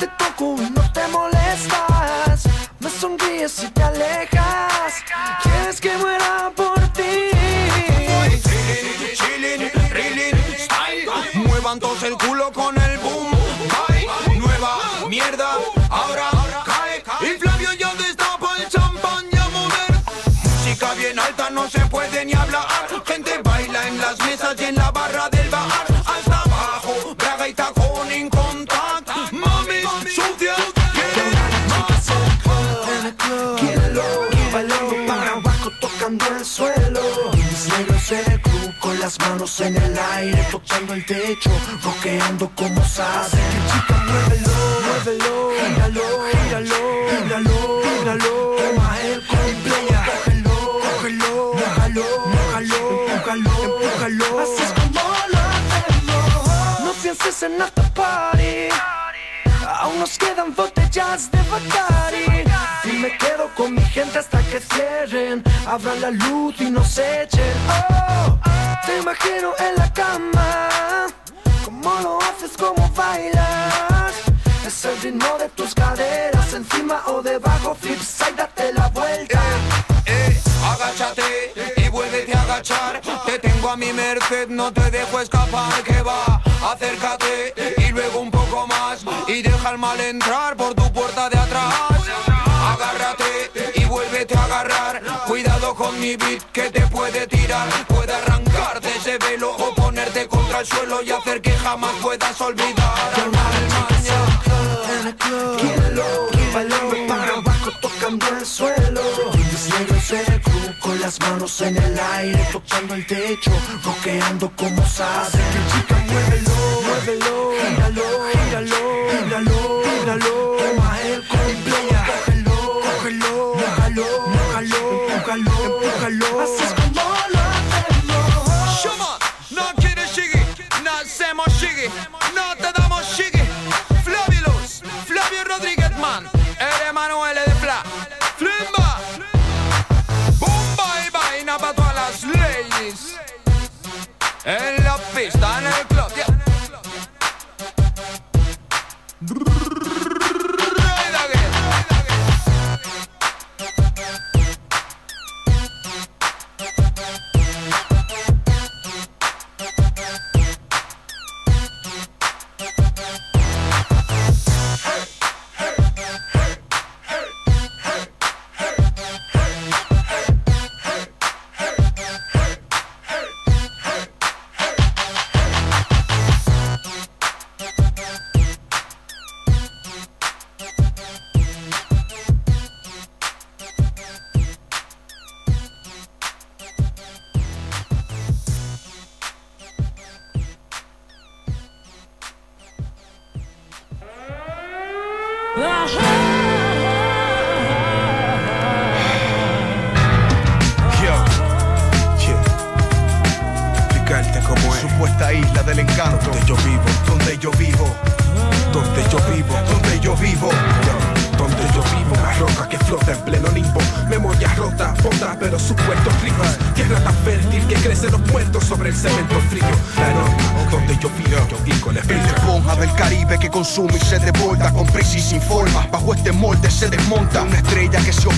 Speaker 24: Te toco y no te molestas. Me sonríes y te
Speaker 25: y en la barra del bar. Hasta abajo, braga y tacón en contact. Mami, sucia,
Speaker 24: Quiero bailando para abajo, tocando el suelo. Negros seco, con las manos en el aire, tocando el techo, rockeando como sabes. Chica, muévelo, muévelo, Party. Aún nos quedan botellas de Bacardi. Y me quedo con mi gente hasta que cierren. Abran la luz y nos echen. Oh, te imagino en la cama. Cómo lo haces, cómo bailas. Es el ritmo de tus caderas. Encima o debajo, flip side, date la vuelta.
Speaker 25: Eh, agáchate y vuélvete a agachar. Te tengo a mi merced, no te dejo escapar. Que va, acércate y luego un poco más. Y deja el mal entrar por tu puerta de atrás. Agárrate y vuélvete a agarrar. Cuidado con mi beat que te puede tirar. Puede arrancarte ese velo o ponerte contra el suelo y hacer que jamás puedas olvidar.
Speaker 24: Quiero, para el suelo las manos en el aire Tocando el techo, rockeando como sabe. Chica, muévelo, muévelo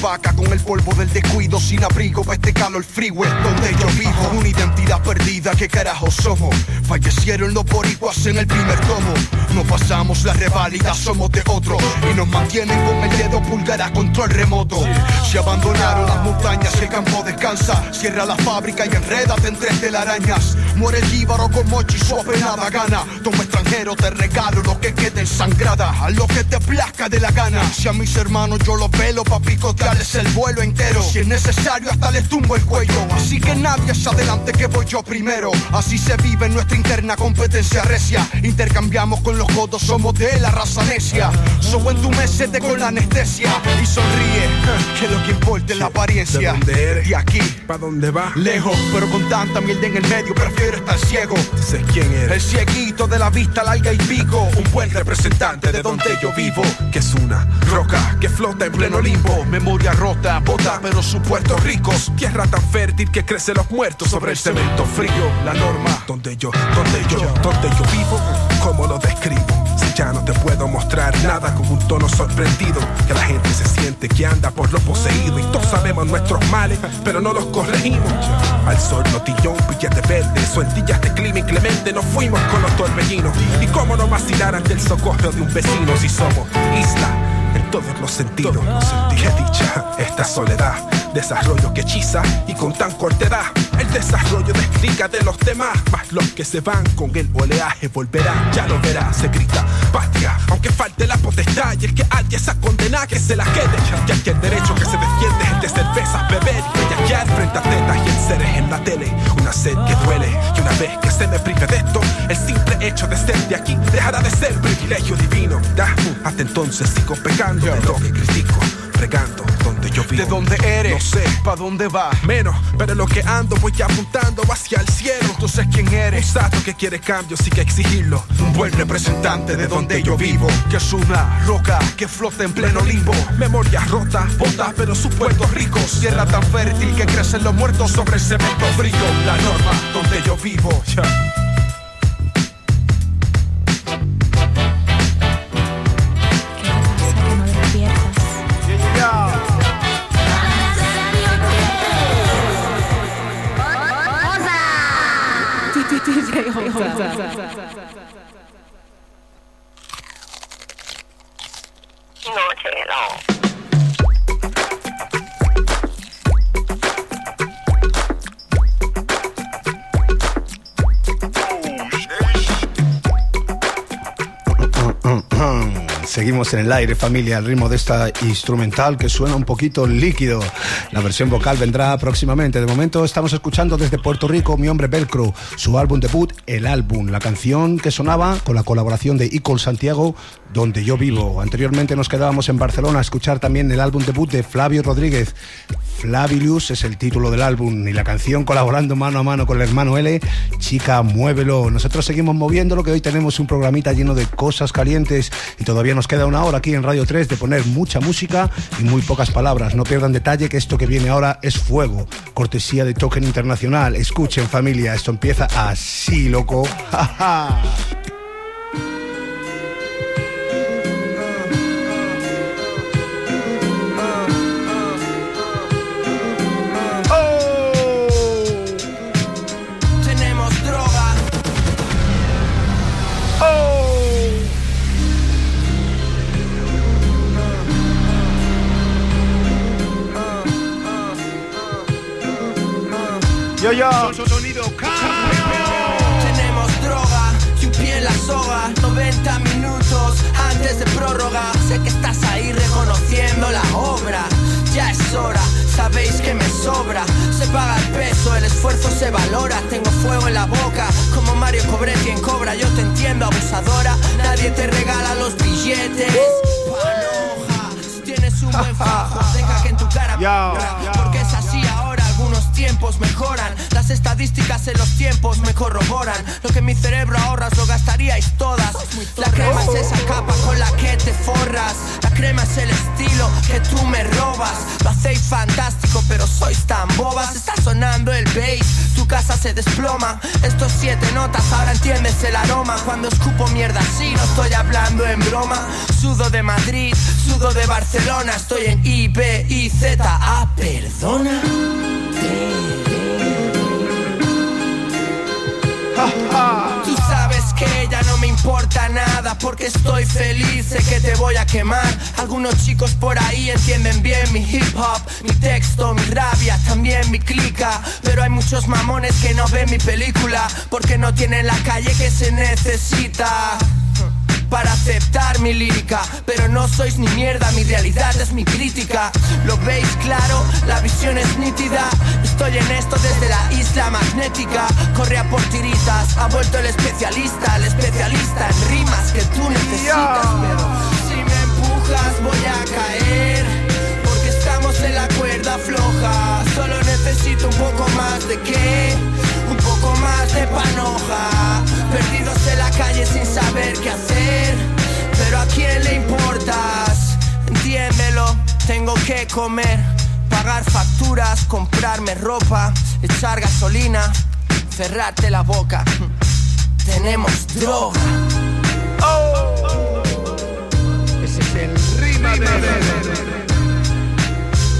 Speaker 9: opaca con el polvo del descuido. Sin abrigo pa' este calor frío es donde yo vivo. Una identidad perdida, ¿qué carajo somos? Fallecieron los boricuas en el primer tomo. No pasamos la reválida, somos de otro. Y nos mantienen con el dedo pulgar a control remoto. Se abandonaron las montañas, el campo descansa. Cierra la fábrica y enrédate en tres telarañas. Muere el jíbaro con mochi, su apenada gana. Toma extranjero, te regalo lo que quede ensangrada. A lo que te plazca de la gana. Si a mis hermanos yo los velo, pa' picotearles el vuelo entero. Si es necesario, hasta les tumbo el cuello. Así que nadie es adelante que voy yo primero. Así se vive en nuestra interna competencia recia. Intercambiamos con los codos, somos de la raza necia. So entumecete con la anestesia y sonríe. Que lo que importa es la apariencia.
Speaker 26: ¿De dónde eres?
Speaker 9: De aquí,
Speaker 26: ¿Pa' dónde va?
Speaker 9: lejos, pero con tanta mierda en el medio, prefiero estar ciego.
Speaker 26: Sé quién eres.
Speaker 9: El cieguito de la vista larga y pico, un buen representante de donde yo vivo.
Speaker 26: Que es una roca que flota en pleno limbo.
Speaker 9: Memoria rota, bota, pero supuestos ricos.
Speaker 26: Tierra tan fértil que crece los muertos sobre el cemento frío. La norma, donde yo, donde yo, donde yo vivo, ¿cómo lo describo? Si ya no te puedo mostrar nada con un tono sorprendido, que la gente se siente que anda por lo poseído y todos sabemos nuestros males, pero no los corregimos. Al sol, notillón, billete verde, sueltillas de clima inclemente, nos fuimos con los torbellinos. Y cómo no vacilar ante el socorro de un vecino si somos isla todos los sentidos. Qué dicha esta soledad, desarrollo que hechiza y con tan corta edad. El desarrollo desplica de los demás, más los que se van con el oleaje volverán, ya lo verás, se grita patria, aunque falte la potestad y el que haya esa condena que se la quede, ya que el derecho que se defiende es el de cervezas, beber y bellaquear frente a tetas y en seres en la tele, una sed que duele y una vez que se me prive de esto, el simple hecho de ser de aquí dejará de ser privilegio divino, ya, hasta entonces sigo pecando de lo que critico. Donde yo vivo.
Speaker 27: ¿De dónde eres?
Speaker 26: No sé.
Speaker 27: ¿Pa' dónde vas?
Speaker 26: Menos, pero lo que ando voy apuntando hacia el cielo.
Speaker 27: Entonces, ¿quién eres?
Speaker 26: Un sato que quiere cambio, sí que exigirlo.
Speaker 27: Un buen representante de donde yo vivo. Que es una roca que flota en pleno limbo.
Speaker 26: Memorias rotas, botas, pero supuestos ricos.
Speaker 27: Tierra tan fértil que crecen los muertos sobre cemento frío. La norma donde yo vivo. naughty at all.
Speaker 4: Oh, Seguimos en el aire, familia, al ritmo de esta instrumental que suena un poquito líquido. La versión vocal vendrá próximamente. De momento estamos escuchando desde Puerto Rico Mi Hombre Velcro, su álbum debut, El Álbum, la canción que sonaba con la colaboración de Icol Santiago, Donde Yo Vivo. Anteriormente nos quedábamos en Barcelona a escuchar también el álbum debut de Flavio Rodríguez. Flavilius es el título del álbum y la canción colaborando mano a mano con el hermano L, Chica, muévelo. Nosotros seguimos moviéndolo, que hoy tenemos un programita lleno de cosas calientes y todavía nos queda una hora aquí en Radio 3 de poner mucha música y muy pocas palabras. No pierdan detalle que esto que viene ahora es fuego, cortesía de Token Internacional. Escuchen familia, esto empieza así, loco. ¡Ja, Yo, yo.
Speaker 27: Sonido
Speaker 28: Tenemos droga y un pie en la soga. 90 minutos antes de prórroga. Sé que estás ahí reconociendo la obra. Ya es hora, sabéis que me sobra. Se paga el peso, el esfuerzo se valora. Tengo fuego en la boca, como Mario Cobre quien cobra. Yo te entiendo, abusadora. Nadie te regala los billetes. Panoja, si tienes un buen fajo, deja que en tu cara
Speaker 4: Ya.
Speaker 28: Porque es así ahora, algunos tiempos mejoran. Las estadísticas en los tiempos me corroboran. Lo que mi cerebro ahorras lo gastaríais todas. La crema es esa capa con la que te forras. La crema es el estilo que tú me robas. Lo hacéis fantástico, pero sois tan bobas. Está sonando el bass, tu casa se desploma. Estos siete notas, ahora entiendes el aroma. Cuando escupo mierda así, no estoy hablando en broma. Sudo de Madrid, sudo de Barcelona. Estoy en I, B, I, Z, A, perdona. Tú sabes que ya no me importa nada porque estoy feliz, sé que te voy a quemar. Algunos chicos por ahí entienden bien mi hip hop, mi texto, mi rabia, también mi clica. Pero hay muchos mamones que no ven mi película porque no tienen la calle que se necesita para aceptar mi lírica. Pero no sois ni mierda, mi realidad es mi crítica. Lo veis claro, la visión es nítida. Estoy en esto desde la isla magnética. Corre a por tiritas, ha vuelto el especialista El especialista en rimas que tú necesitas. Pero si me empujas voy a caer Porque estamos en la cuerda floja. Solo necesito un poco más de qué un poco más de panoja calle sin saber qué hacer. Pero a quién le importas Entiéndelo, tengo que comer Pagar facturas, comprarme ropa Echar gasolina, cerrarte la boca. Tenemos droga.
Speaker 27: Ese es el rima de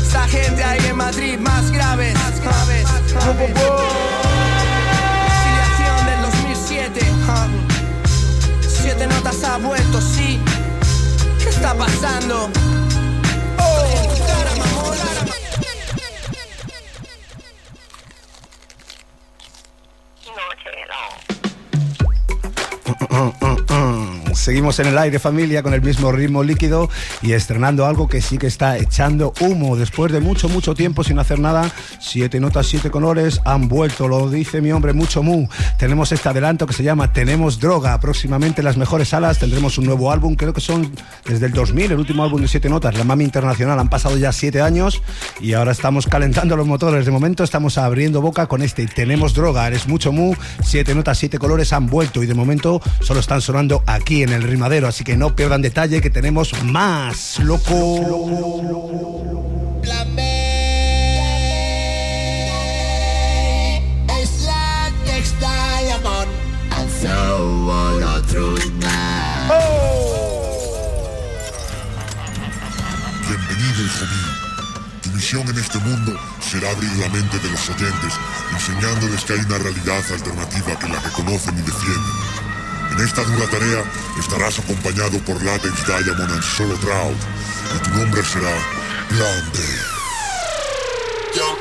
Speaker 28: Esa gente ahí en Madrid más graves, más graves, Exiliación del 2007. ah. Siete notas ha vuelto, sí. ¿Qué está pasando? Estoy en tu cara, mamón.
Speaker 4: uh, uh, uh. Seguimos en el aire familia con el mismo ritmo líquido y estrenando algo que sí que está echando humo. Después de mucho, mucho tiempo sin hacer nada, siete notas, siete colores han vuelto, lo dice mi hombre mucho mu. Tenemos este adelanto que se llama Tenemos Droga. Próximamente en las mejores salas tendremos un nuevo álbum, creo que son desde el 2000, el último álbum de siete notas, La Mami Internacional. Han pasado ya siete años y ahora estamos calentando los motores. De momento estamos abriendo boca con este Tenemos Droga. Eres mucho mu, siete notas, siete colores han vuelto y de momento solo están sonando aquí el rimadero. Así que no pierdan detalle que tenemos más, loco.
Speaker 29: Es la Next Diamond and so all our truth now.
Speaker 17: Bienvenido, hijo mío. Tu misión en este mundo será abrir la mente de los oyentes, enseñándoles que hay una realidad alternativa que la reconocen y defienden. En esta dura tarea estarás acompañado por Latex Diamond and Solo Trout, y tu nombre será.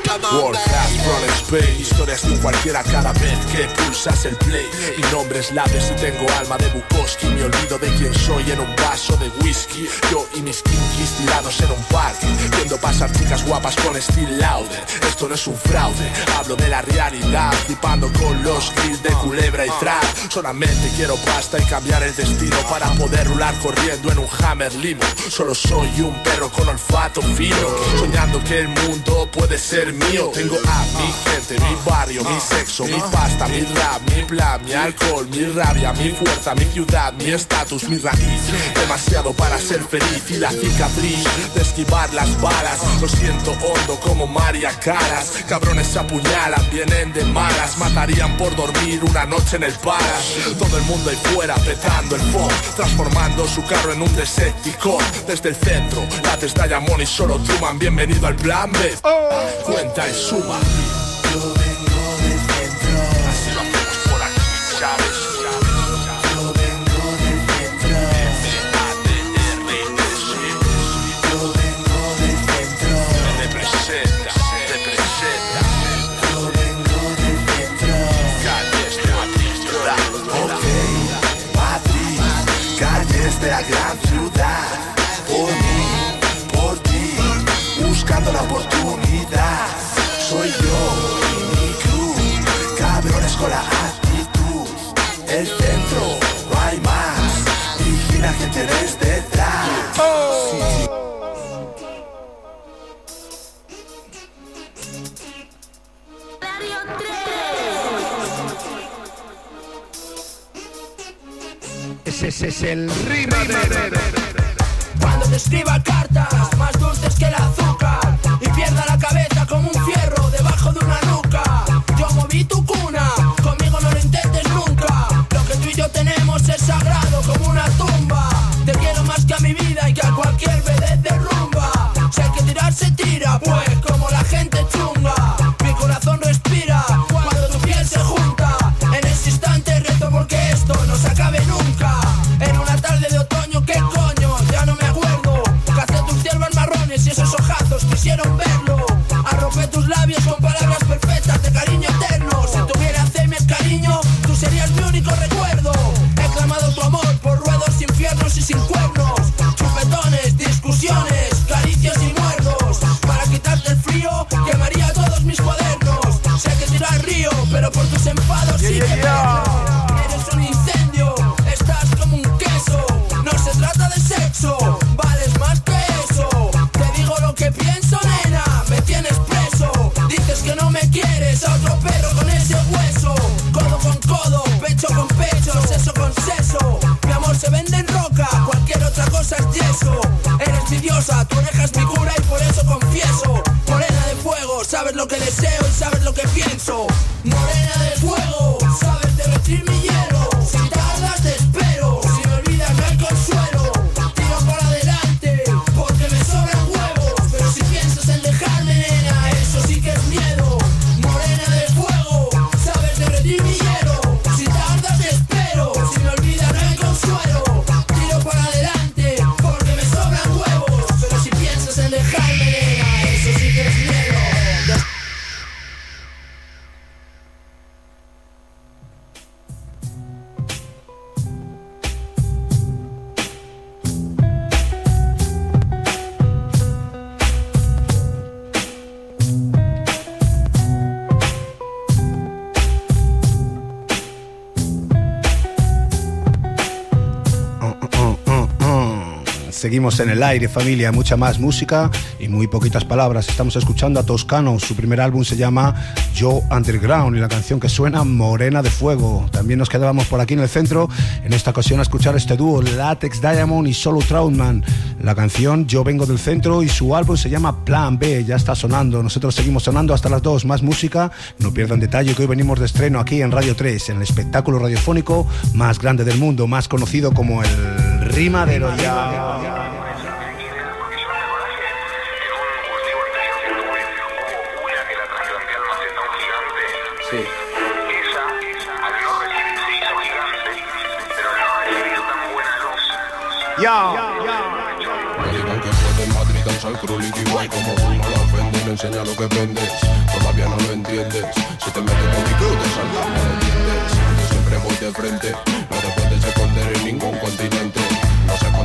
Speaker 26: World Class from Space Historias con cualquiera cada vez que pulsas el play. Mi nombre es Laves y tengo alma de Bukowski. Me olvido de quién soy en un vaso de whisky. Yo y mis kinkis tirados en un parque Viendo pasar chicas guapas con Steel Lauder. Esto no es un fraude, hablo de la realidad. Flipando con los grills de culebra y trap. Solamente quiero pasta y cambiar el destino Para poder rular corriendo en un Hammer limo. Solo soy un perro con olfato fino. Soñando que el mundo puede ser mío. Tengo a mi gente, mi barrio, mi sexo, mi pasta, mi rap, mi plan, mi alcohol, mi rabia, mi fuerza, mi ciudad, mi estatus, mi raíz. Demasiado para ser feliz y la cicatriz de esquivar las balas. Lo siento hondo como María Caras. Cabrones se apuñalan, vienen de malas. Matarían por dormir una noche en el Palace Todo el mundo ahí fuera petando el fog Transformando su carro en un Decepticon. Desde el centro, Lates Diamond y solo Truman Bienvenido al plan B. Cuenta suma. Yo vengo del centro. Así lo hacemos por aquí, ¿sabes? Yo vengo del centro. Yo vengo del centro. Representa, representa. Yo vengo del centro. Calles de Madrid, Ok, Madrid Calles de la
Speaker 4: Ese, es el rimadero.
Speaker 30: Cuando te escriba cartas más dulces que el azúcar y pierda la cabeza como un fierro debajo de una nuca. Yo moví tu cuna, conmigo no lo intentes nunca. Lo que tú y yo tenemos es sagrado lo que deseo y saber
Speaker 4: Seguimos en el aire, familia, mucha más música y muy poquitas palabras. Estamos escuchando a Toscano, su primer álbum se llama Yo Underground y la canción que suena Morena de Fuego. También nos quedábamos por aquí en el centro, en esta ocasión a escuchar este dúo Latex Diamond y Solo Trautman. La canción Yo Vengo del Centro y su álbum se llama Plan B, ya está sonando. Nosotros seguimos sonando hasta las dos, más música. No pierdan detalle que hoy venimos de estreno aquí en Radio 3, en el espectáculo radiofónico más grande del mundo, más conocido como el Rimadero ya.
Speaker 26: Sí.
Speaker 4: Ya.
Speaker 26: Me digan que puede en Madrid danzar cruel y guay como tú no la ofenden, enseña lo que vendes, todavía no lo entiendes. Si te metes con mi crew te salgas, no lo entiendes. Yo siempre voy de frente, no te puedes esconder en ningún continente.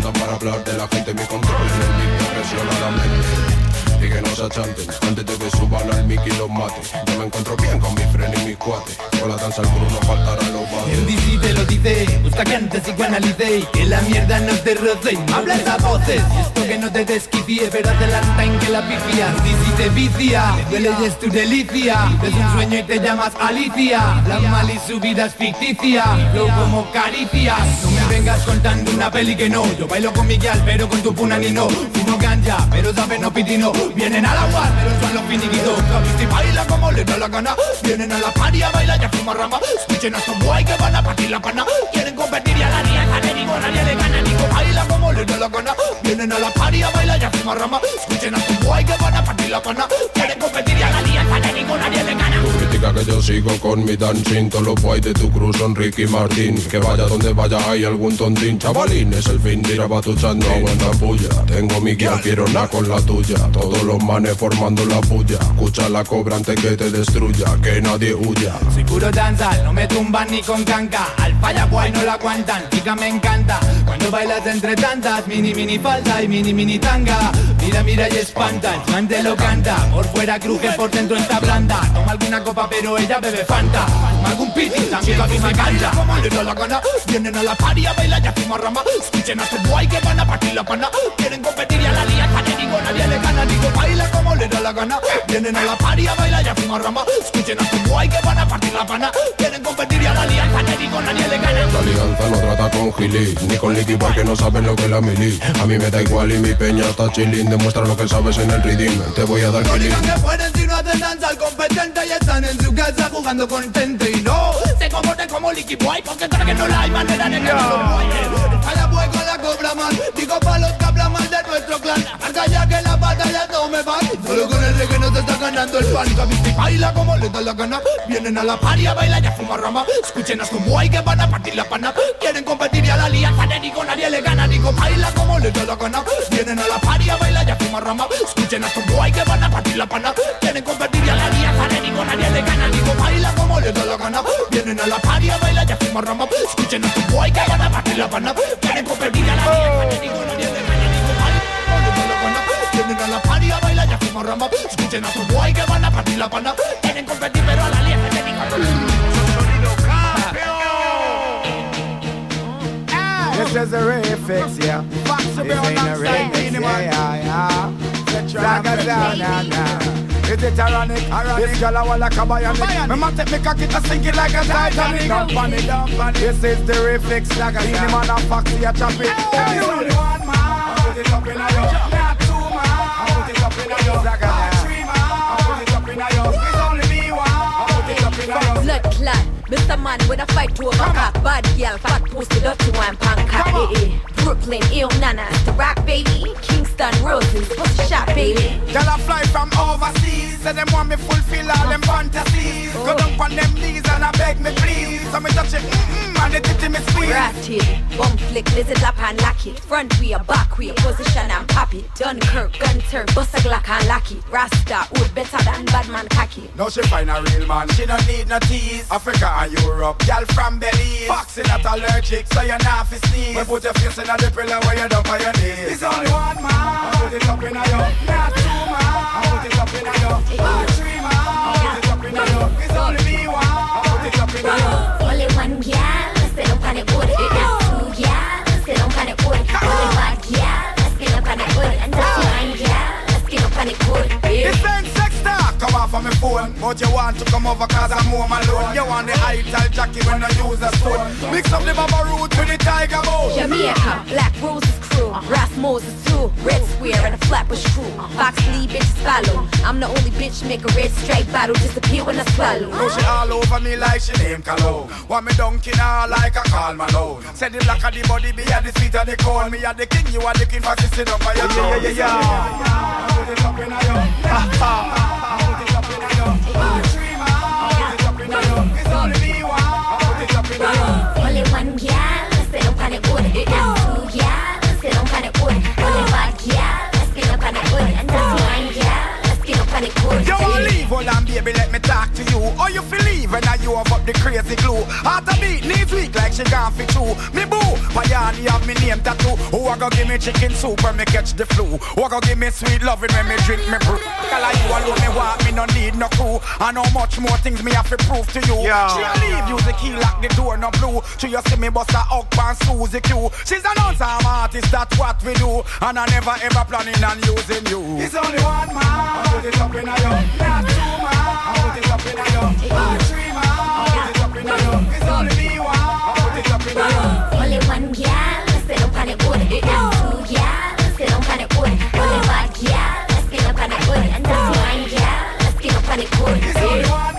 Speaker 26: Cuándo para hablar de la gente, mi control en el mic me presiona la mente. Y que no se achanten antes de que suban al mic y los mate. Yo me encuentro bien con mi friend y mi cuate. Con la danza al no faltará los
Speaker 31: El
Speaker 26: bates.
Speaker 31: DC te lo dice, busca que antes psicoanalice Que la mierda no te roce, hablas a voces Y esto que no te desquifie, pero adelanta en que la pifias DC te vicia, le duele y es tu delicia. Es un sueño y te llamas Alicia. La mal y su vida es ficticia. Flow como caricias. No me vengas contando una peli que no. Yo bailo con Miguel, pero con tu puna ni no. Fumo ganja, pero sabes no pitino Vienen a la pero son los finiquitos. Capisti baila como le da la gana. Vienen a la party a bailar y a fumar rama. Escuchen a estos guay que van a partir la pana. Quieren competir y a la niña le digo nadie le gana. Digo baila como le da la gana. Vienen a la party a bailar y a fumar rama. Escuchen a estos guay que van a partir la pana. Quieren competir y a la niña le digo nadie le gana.
Speaker 26: Critica que yo sigo con mi dancing. Todos los boys de tu cruz son Ricky Martín Que vaya donde vaya hay algún tontín. Chavalín, es el fin de ir a batuchando Aguanta puya, tengo mi guía, quiero nada con la tuya Todos los manes formando la puya. Escucha la cobra antes que te destruya Que nadie huya.
Speaker 31: Soy puro danzal, no me tumban ni con canca. Al falla guay no la aguantan, chica me encanta. Cuando bailas entre tantas, mini mini falda y mini mini tanga. Mira, mira y espanta, el te lo canta. Por fuera cruje, por dentro está blanda. Toma alguna copa pero ella bebe fanta. Toma algún piti, también la misma canta Como le da la gana, vienen a la party a bailar y a fumar rama. Escuchen a estos guay que van a partir la pana. Quieren competir y a la digo nadie le gana Digo baila como le da la gana. Vienen a la party a bailar y a fumar rama. Escuchen a estos guay que van a partir la pana. Quieren competir y a la lianza te digo nadie le gana.
Speaker 26: La alianza no trata con gili Ni con liqui porque no saben lo que es la mili A mí me da igual y mi peña está chilling. Demuestra lo que sabes en el reading Te voy a dar
Speaker 31: No digan que pueden si no hacen danza al competente. Y están en su casa jugando contento Y no se comporten como Licky Boy Porque saben que no la hay manera de que no lo Cada boy con la cobra más Digo pa' los que hablan mal de nuestro clan Ya que las batallas no me van Solo con el reggae no se está ganando el pan. Capisti baila como le da la gana. Vienen a la party a bailar y a fumar rama. Escuchen a su boy que van a partir la pana. Quieren competir y a la alianza de digo nadie le gana. Digo baila como le da la gana. Vienen a la party a bailar y a fumar rama. Escuchen a su boy que van a partir la pana. Quieren competir y a la alianza de digo nadie le gana. Digo baila como le da la gana. Vienen a la party a bailar y a fumar rama. Escuchen a su boy que van a partir la pana. Quieren competir y a la alianza de digo nadie Vienen a la party a bailar y a fumar rama Escuchen a su boy que van a partir la pana Quieren competir pero a la alianza de digo
Speaker 15: This is a remix, yeah. This ain't a remix, yeah, yeah, yeah. Zaga down, now, now. Is it ironic? This girl I wanna come by on Me man take me cocky to sink it like a Titanic. Don't panic, don't panic. This is the Zaga down. Any man a foxy a chop it. One man. Put it up in a it
Speaker 32: Mr. Man with a fight to a cock. Bad girl, fat pussy, dirty wine, pancake. Eh, eh. Brooklyn, ill nana, the rock baby. Kingston roses, pussy shot baby.
Speaker 15: Girl I fly from overseas Say them want me fulfill all them fantasies Go down on them knees and I beg me please So me touch it, mm-mm, and the titty me squeeze
Speaker 32: Ratted, bum flick, lizard lap and lock it. Front wheel, back wheel, position and pop it. Dunkirk, gun turn, bust a glock and lock it. Rasta, wood better than bad man cocky.
Speaker 15: Now she find a real man, she don't need no tease Africa or Europe. Y'all from Belize. Foxy not allergic, so you're not fi sneeze. We put your face in a the pillow where you dump on your knees. It's only one man. I put it up in a yo. Not two man. I put it up in a yo. Not three man. I put it up in a yo. It's only me one. I put it up in a yo.
Speaker 32: Only one girl. Let's get up on the board. Not two girl. Let's get up on the board. Only
Speaker 6: one girl. Let's get up on the board. And
Speaker 15: not one
Speaker 6: girl. Let's get up on the board.
Speaker 15: It's
Speaker 32: bad gal,
Speaker 15: But you want to come over cause I'm home alone. You want the high tall jacket when I use a spoon. Mix up the baba root with the tiger bone.
Speaker 33: Jamaica, Black Roses crew, Ras Moses too, Red Square and a Flatbush crew. Fox Lee bitches follow. I'm the only bitch make a red stripe bottle disappear when I swallow.
Speaker 15: Know she all over me like she name Cologne. Want me dunking her like a Carl Malone. Say the black of the body be at the sweet of the corn. Me at the king, you are the king for sitting up by your throne. Yeah, yeah, yeah, yeah. Put it up in a yo. Ha, ha. Put it up in
Speaker 33: Fuck, fuck, fuck,
Speaker 15: fuck, fuck, fuck, hold on, baby, let me talk to you. Or you feel leave when I you have up the crazy glue. Heart a beat, knees weak like she gone for two. Me boo, Payani have me name tattoo. Who a go give me chicken soup when me catch the flu? Who a go give me sweet loving when me drink me brew? Girl, like you alone, me want me no need no crew. I know much more things me have to prove to you.
Speaker 4: Yeah.
Speaker 15: She leave, use the key, lock the door, no blue. To you see me bust a hug and Susie Q. She's an awesome artist, that's what we do. And I never ever planning on using you. It's only one man, put it up in a yo.
Speaker 33: Get up on it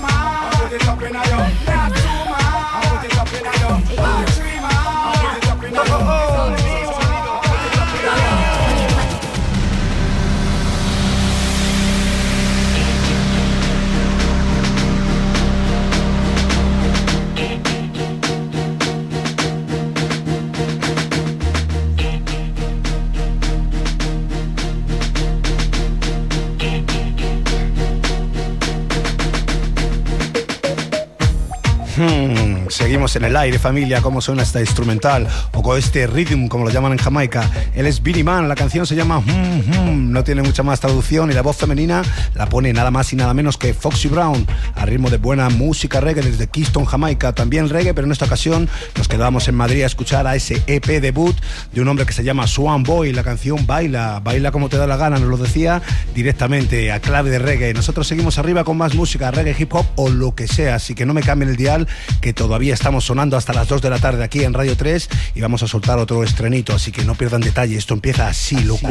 Speaker 4: En el aire, familia, cómo suena esta instrumental o con este rhythm, como lo llaman en Jamaica. Él es Billy Man, la canción se llama Hmm, Hmm, no tiene mucha más traducción y la voz femenina la pone nada más y nada menos que Foxy Brown, a ritmo de buena música reggae desde Kingston, Jamaica. También reggae, pero en esta ocasión nos quedamos en Madrid a escuchar a ese EP debut de un hombre que se llama Swan Boy. La canción Baila, baila como te da la gana, nos lo decía directamente a clave de reggae. Nosotros seguimos arriba con más música, reggae, hip hop o lo que sea, así que no me cambien el dial que todavía estamos sonando hasta las 2 de la tarde aquí en Radio 3 y vamos a soltar otro estrenito, así que no pierdan detalle, esto empieza así, loco.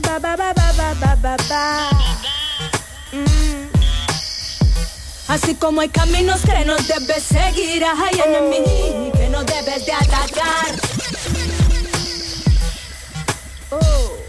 Speaker 34: Ba ba ba. Mm. Así como hay caminos que no debes seguir, hay enemigos que no debes de atacar. Oh.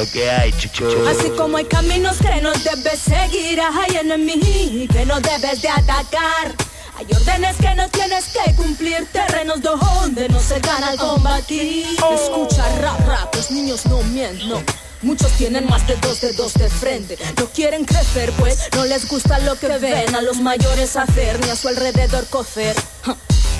Speaker 12: Lo que hay, chucho.
Speaker 34: Así como hay caminos que no debes seguir, hay enemigos que no debes de atacar. Hay órdenes que no tienes que cumplir, terrenos donde no se gana al combatir. Escucha rap, rap, los niños no mienten, no. Muchos tienen más de dos dedos de frente. No quieren crecer, pues no les gusta lo que ven a los mayores hacer ni a su alrededor cocer.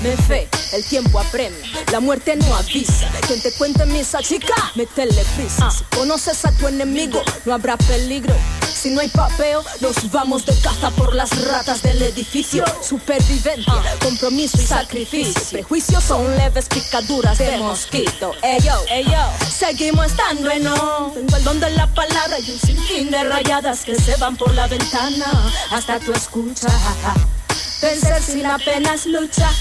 Speaker 34: Me fe, el tiempo apremia, la muerte no avisa. Quien te cuente misa, chica, métele prisa. Si conoces a tu enemigo, no habrá peligro. Si no hay papeo, nos vamos de caza por las ratas del edificio. Supervivencia, compromiso y sacrificio. Prejuicios son leves picaduras de mosquito. Eyo, eyo, seguimos estando en no. Tengo el don de la palabra y un sinfín de rayadas que se van por la ventana hasta tu escucha. Vencer sin apenas lucha.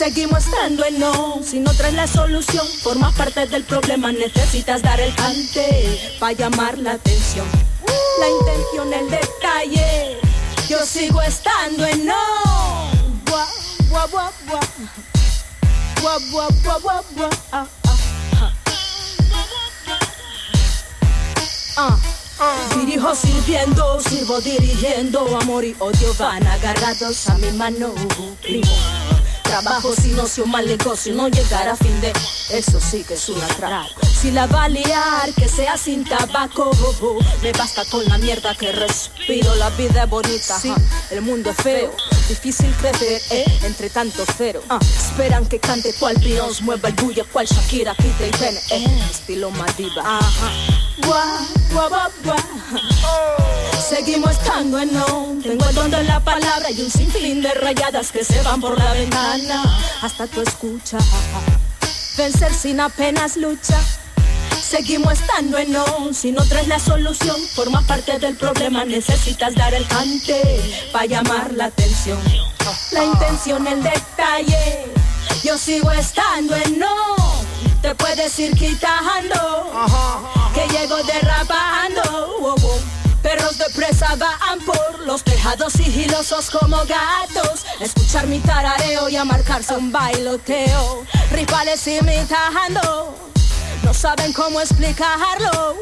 Speaker 34: Seguimos estando en no. Si no traes la solución, formas parte del problema. Necesitas dar el cante para llamar la atención. La intención, el detalle. Yo sigo estando en no. Dirijo sirviendo, sirvo dirigiendo. Amor y odio van agarrados a mi mano. Primo. Trabajo sin ocio, mal negocio, no llegar a fin de Eso sí que es un atraco Si la va a liar, que sea sin tabaco Me basta con la mierda que respiro. La vida es bonita, sí, el mundo es feo difícil crecer, eh, entre tanto cero. Ah, esperan que cante cual Beyoncé, mueva el bulla, cual Shakira, quita y pene, eh, estilo Madiba. Ajá. Gua, gua, gua, gua. Seguimos estando en no, tengo el don de la palabra y un sinfín de rayadas que se van por la ventana hasta tu escucha. Vencer sin apenas lucha. Seguimos estando en no, si no traes la solución, forma parte del problema, necesitas dar el cante para llamar la atención. La intención, el detalle, yo sigo estando en no, te puedes ir quitando, que llego derrapando. Perros de presa van por los tejados sigilosos como gatos. Escuchar mi tarareo y a marcarse un bailoteo. Rivales imitando no saben cómo explicarlo.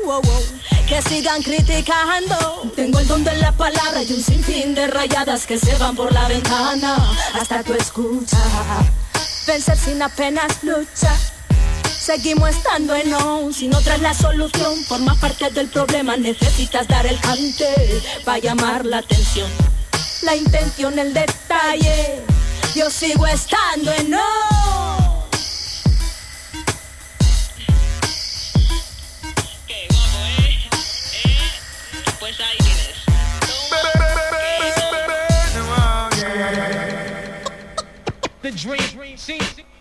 Speaker 34: Que sigan criticando. Tengo el don de la palabra y un sinfín de rayadas que se van por la ventana hasta tu escucha. Vencer sin apenas lucha. Seguimos estando en no, si no traes la solución, forma parte del problema, necesitas dar el cante para llamar la atención. La intención, el detalle, yo sigo estando en
Speaker 33: tienes.
Speaker 28: The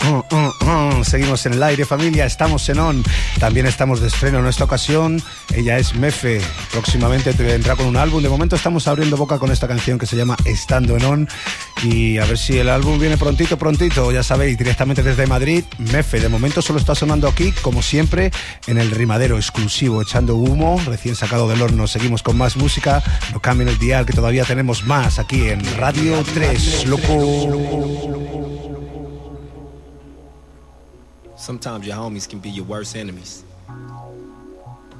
Speaker 4: mm, mm. Seguimos en el aire, familia. Estamos en On. También estamos de estreno en esta ocasión. Ella es Mefe. Próximamente te vendrá con un álbum. De momento estamos abriendo boca con esta canción que se llama Estando en On. Y a ver si el álbum viene prontito, prontito. Ya sabéis, directamente desde Madrid. Mefe. De momento solo está sonando aquí, como siempre, en el rimadero exclusivo, echando humo, recién sacado del horno. Seguimos con más música. No cambien el dial, que todavía tenemos más aquí en Radio 3. Loco.
Speaker 35: Sometimes your homies can be your worst enemies.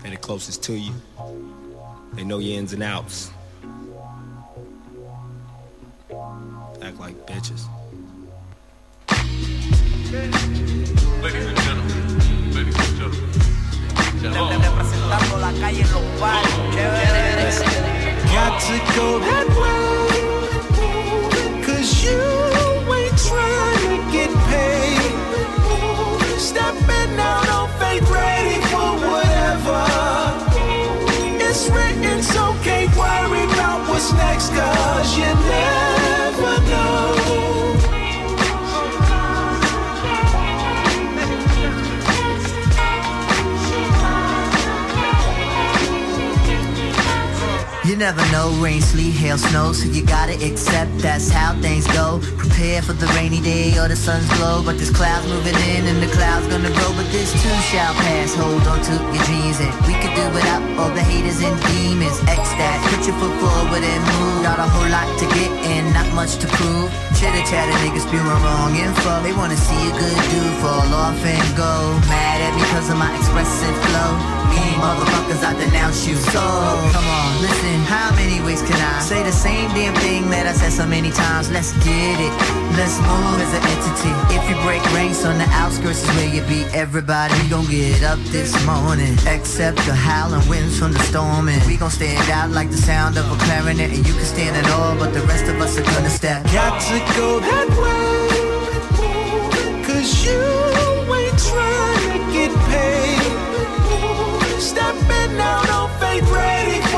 Speaker 35: They're the closest to you. They know your ins and outs. Act like bitches.
Speaker 36: Ladies and gentlemen, ladies and gentlemen.
Speaker 22: Representando la calle en los bares.
Speaker 24: Got to go that way. Cause you ain't trying to get next, cause you never
Speaker 37: never know, rain, sleet, hail, snow, so you gotta accept that's how things go. Prepare for the rainy day or the sun's glow, but there's clouds moving in and the clouds gonna grow, but this too shall pass. Hold on to your dreams and we could do without all the haters and demons. X that, put your foot forward and move. Got a whole lot to get in, not much to prove. Chitter chatter niggas spewing wrong info. They wanna see a good dude fall off and go. Mad at me cause of my expressive flow. Motherfuckers, I denounce you. So, come on, listen, how many ways can I say the same damn thing that I said so many times? Let's get it, let's move as an entity. If you break ranks on the outskirts is where you be. Everybody gon' get up this morning, except the howling winds from the storm. And we gon' stand out like the sound of a clarinet. And you can stand it all, but the rest of us are gonna step.
Speaker 24: Got to go that way. Cause you ain't trying to get paid. Stepping out on faith, ready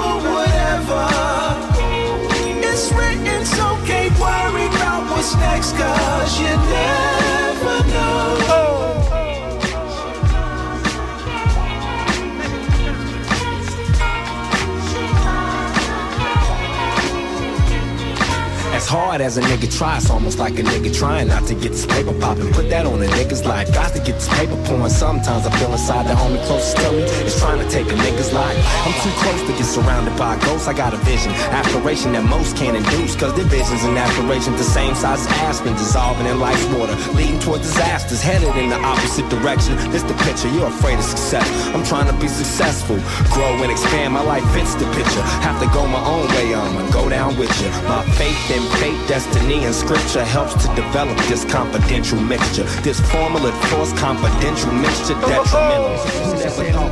Speaker 24: next, cause you never know.
Speaker 35: Hard as a nigga try, it's almost like a nigga trying not to get this paper poppin'. Put that on a nigga's life. Got to get this paper pouring. Sometimes I feel inside the homie closest to me is trying to take a nigga's life. I'm too close to get surrounded by ghosts. I got a vision, aspiration that most can't induce. Cause their visions and aspirations the same size as aspen, dissolving in life's water, leading toward disasters, headed in the opposite direction. This the picture, you're afraid of success. I'm trying to be successful, grow and expand. My life fits the picture. Have to go my own way, I'ma go down with you. My faith and fate destiny and scripture helps to develop this confidential mixture. This formula force confidential mixture detrimental.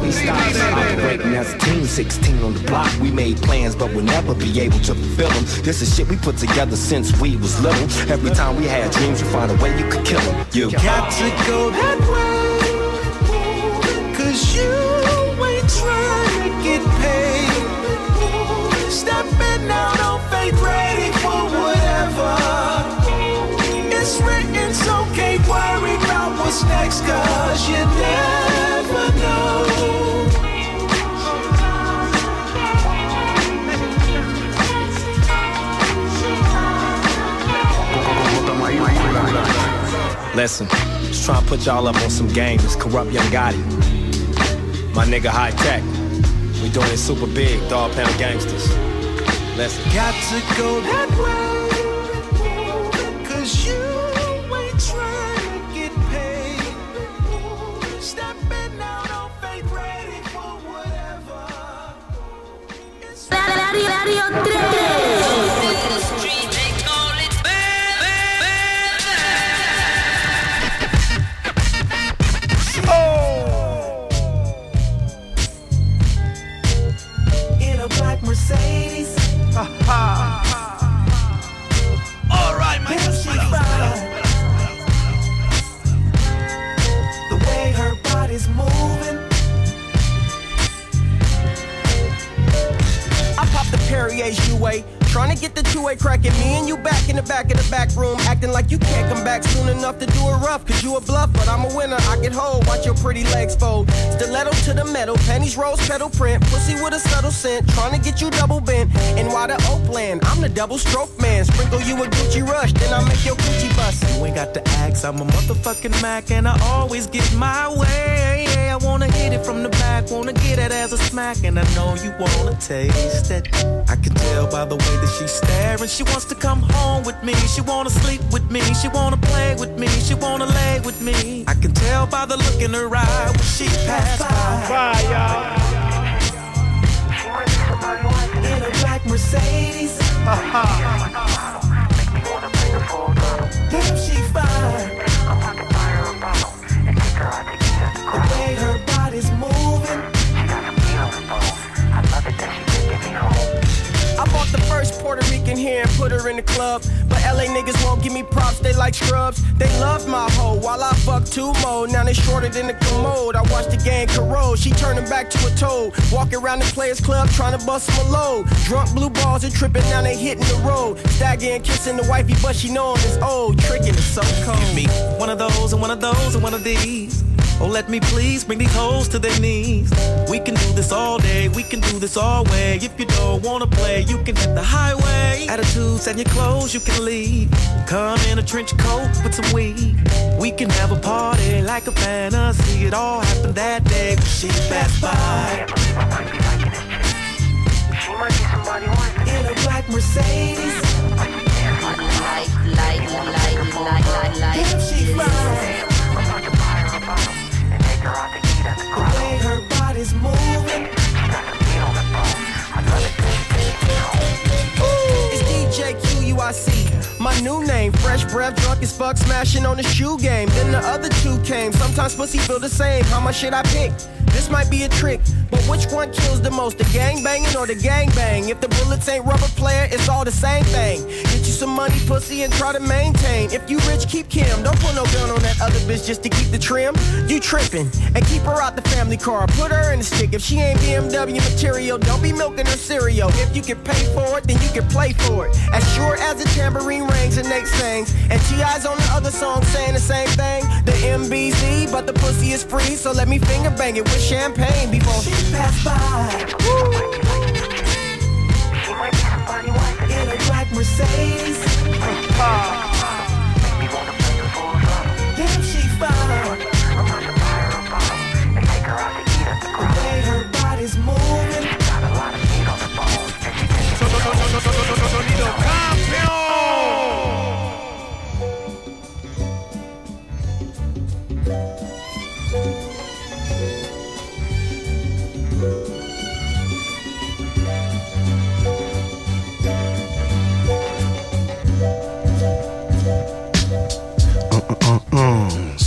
Speaker 35: We stopped operating as a team. 16 on the block, we made plans, but we'll never be able to fulfill them. This is shit we put together since we was little. Every time we had dreams, we find a way you could kill them. You
Speaker 24: got to go that way. Cause you ain't trying to get paid. Stepping out on faith, what's next, cause you never know.
Speaker 35: Listen, just trying to put y'all up on some game. This corrupt young Gotti. My nigga high tech. We doing it super big, dog pound gangsters. Listen.
Speaker 24: Got to go that way.
Speaker 34: Radio
Speaker 28: Trying to get the two-way cracking. Me and you back in the back of the back room. Acting like you can't come back soon enough to do it rough. Cause you a bluff, but I'm a winner. I get hold. Watch your pretty legs fold. Stiletto to the metal. Pennies rose pedal print. Pussy with a subtle scent. Trying to get you double bent. And why the Oakland? I'm the double stroke man. Sprinkle you a Gucci rush. Then I make your Gucci bust.
Speaker 24: You ain't got to ask, I'm a motherfucking Mac, and I always get my way. I wanna hit it from the back, wanna get it as a smack, and I know you wanna taste it. I can tell by the way that she's staring. She wants to come home with me, she wanna sleep with me, she wanna play with me, she wanna lay with me. I can tell by the look in her eye when she passed by. In a black Mercedes. Uh-huh. Damn, she
Speaker 28: Rican here and put her in the club. But LA niggas won't give me props, they like scrubs. They loved my hoe while I fuck two more. Now they shorter than the commode. I watched the gang corrode. She turning back to a toad. Walking around the players club trying to bust some load. Drunk blue balls and tripping, now they hitting the road. Staggering, kissing the wifey, but she know it's old. Tricking is so cold.
Speaker 24: Give me one of those and one of those and one of these. Oh, let me please bring these hoes to their knees. We can do this all day, we can do this all way. If you don't wanna play, you can hit the highway. Attitudes and your clothes, you can leave. Come in a trench coat with some weed. We can have a party like a fantasy. It all happened that day when she passed by. In a black Mercedes. Damn, she fine. The way her body's moving.
Speaker 28: It's DJ QUIC. My new name, fresh breath, drunk as fuck, smashing on the shoe game. Then the other two came. Sometimes pussy feel the same. How much should I pick? This might be a trick, but which one kills the most? The gang banging or the gang bang? If the bullets ain't rubber player, it's all the same thing. Get you some money, pussy, and try to maintain. If you rich, keep Kim. Don't put no gun on that other bitch just to keep the trim. You tripping, and keep her out the family car. Put her in the stick. If she ain't BMW material, don't be milking her cereal. If you can pay for it, then you can play for it. As sure as the tambourine rings and Nate sings, and T.I.'s on the other song saying the same thing. The MBZ, but the pussy is free, so let me finger bang it champagne before she passed by. In a black Mercedes. Damn, she fine. The way her body's moving.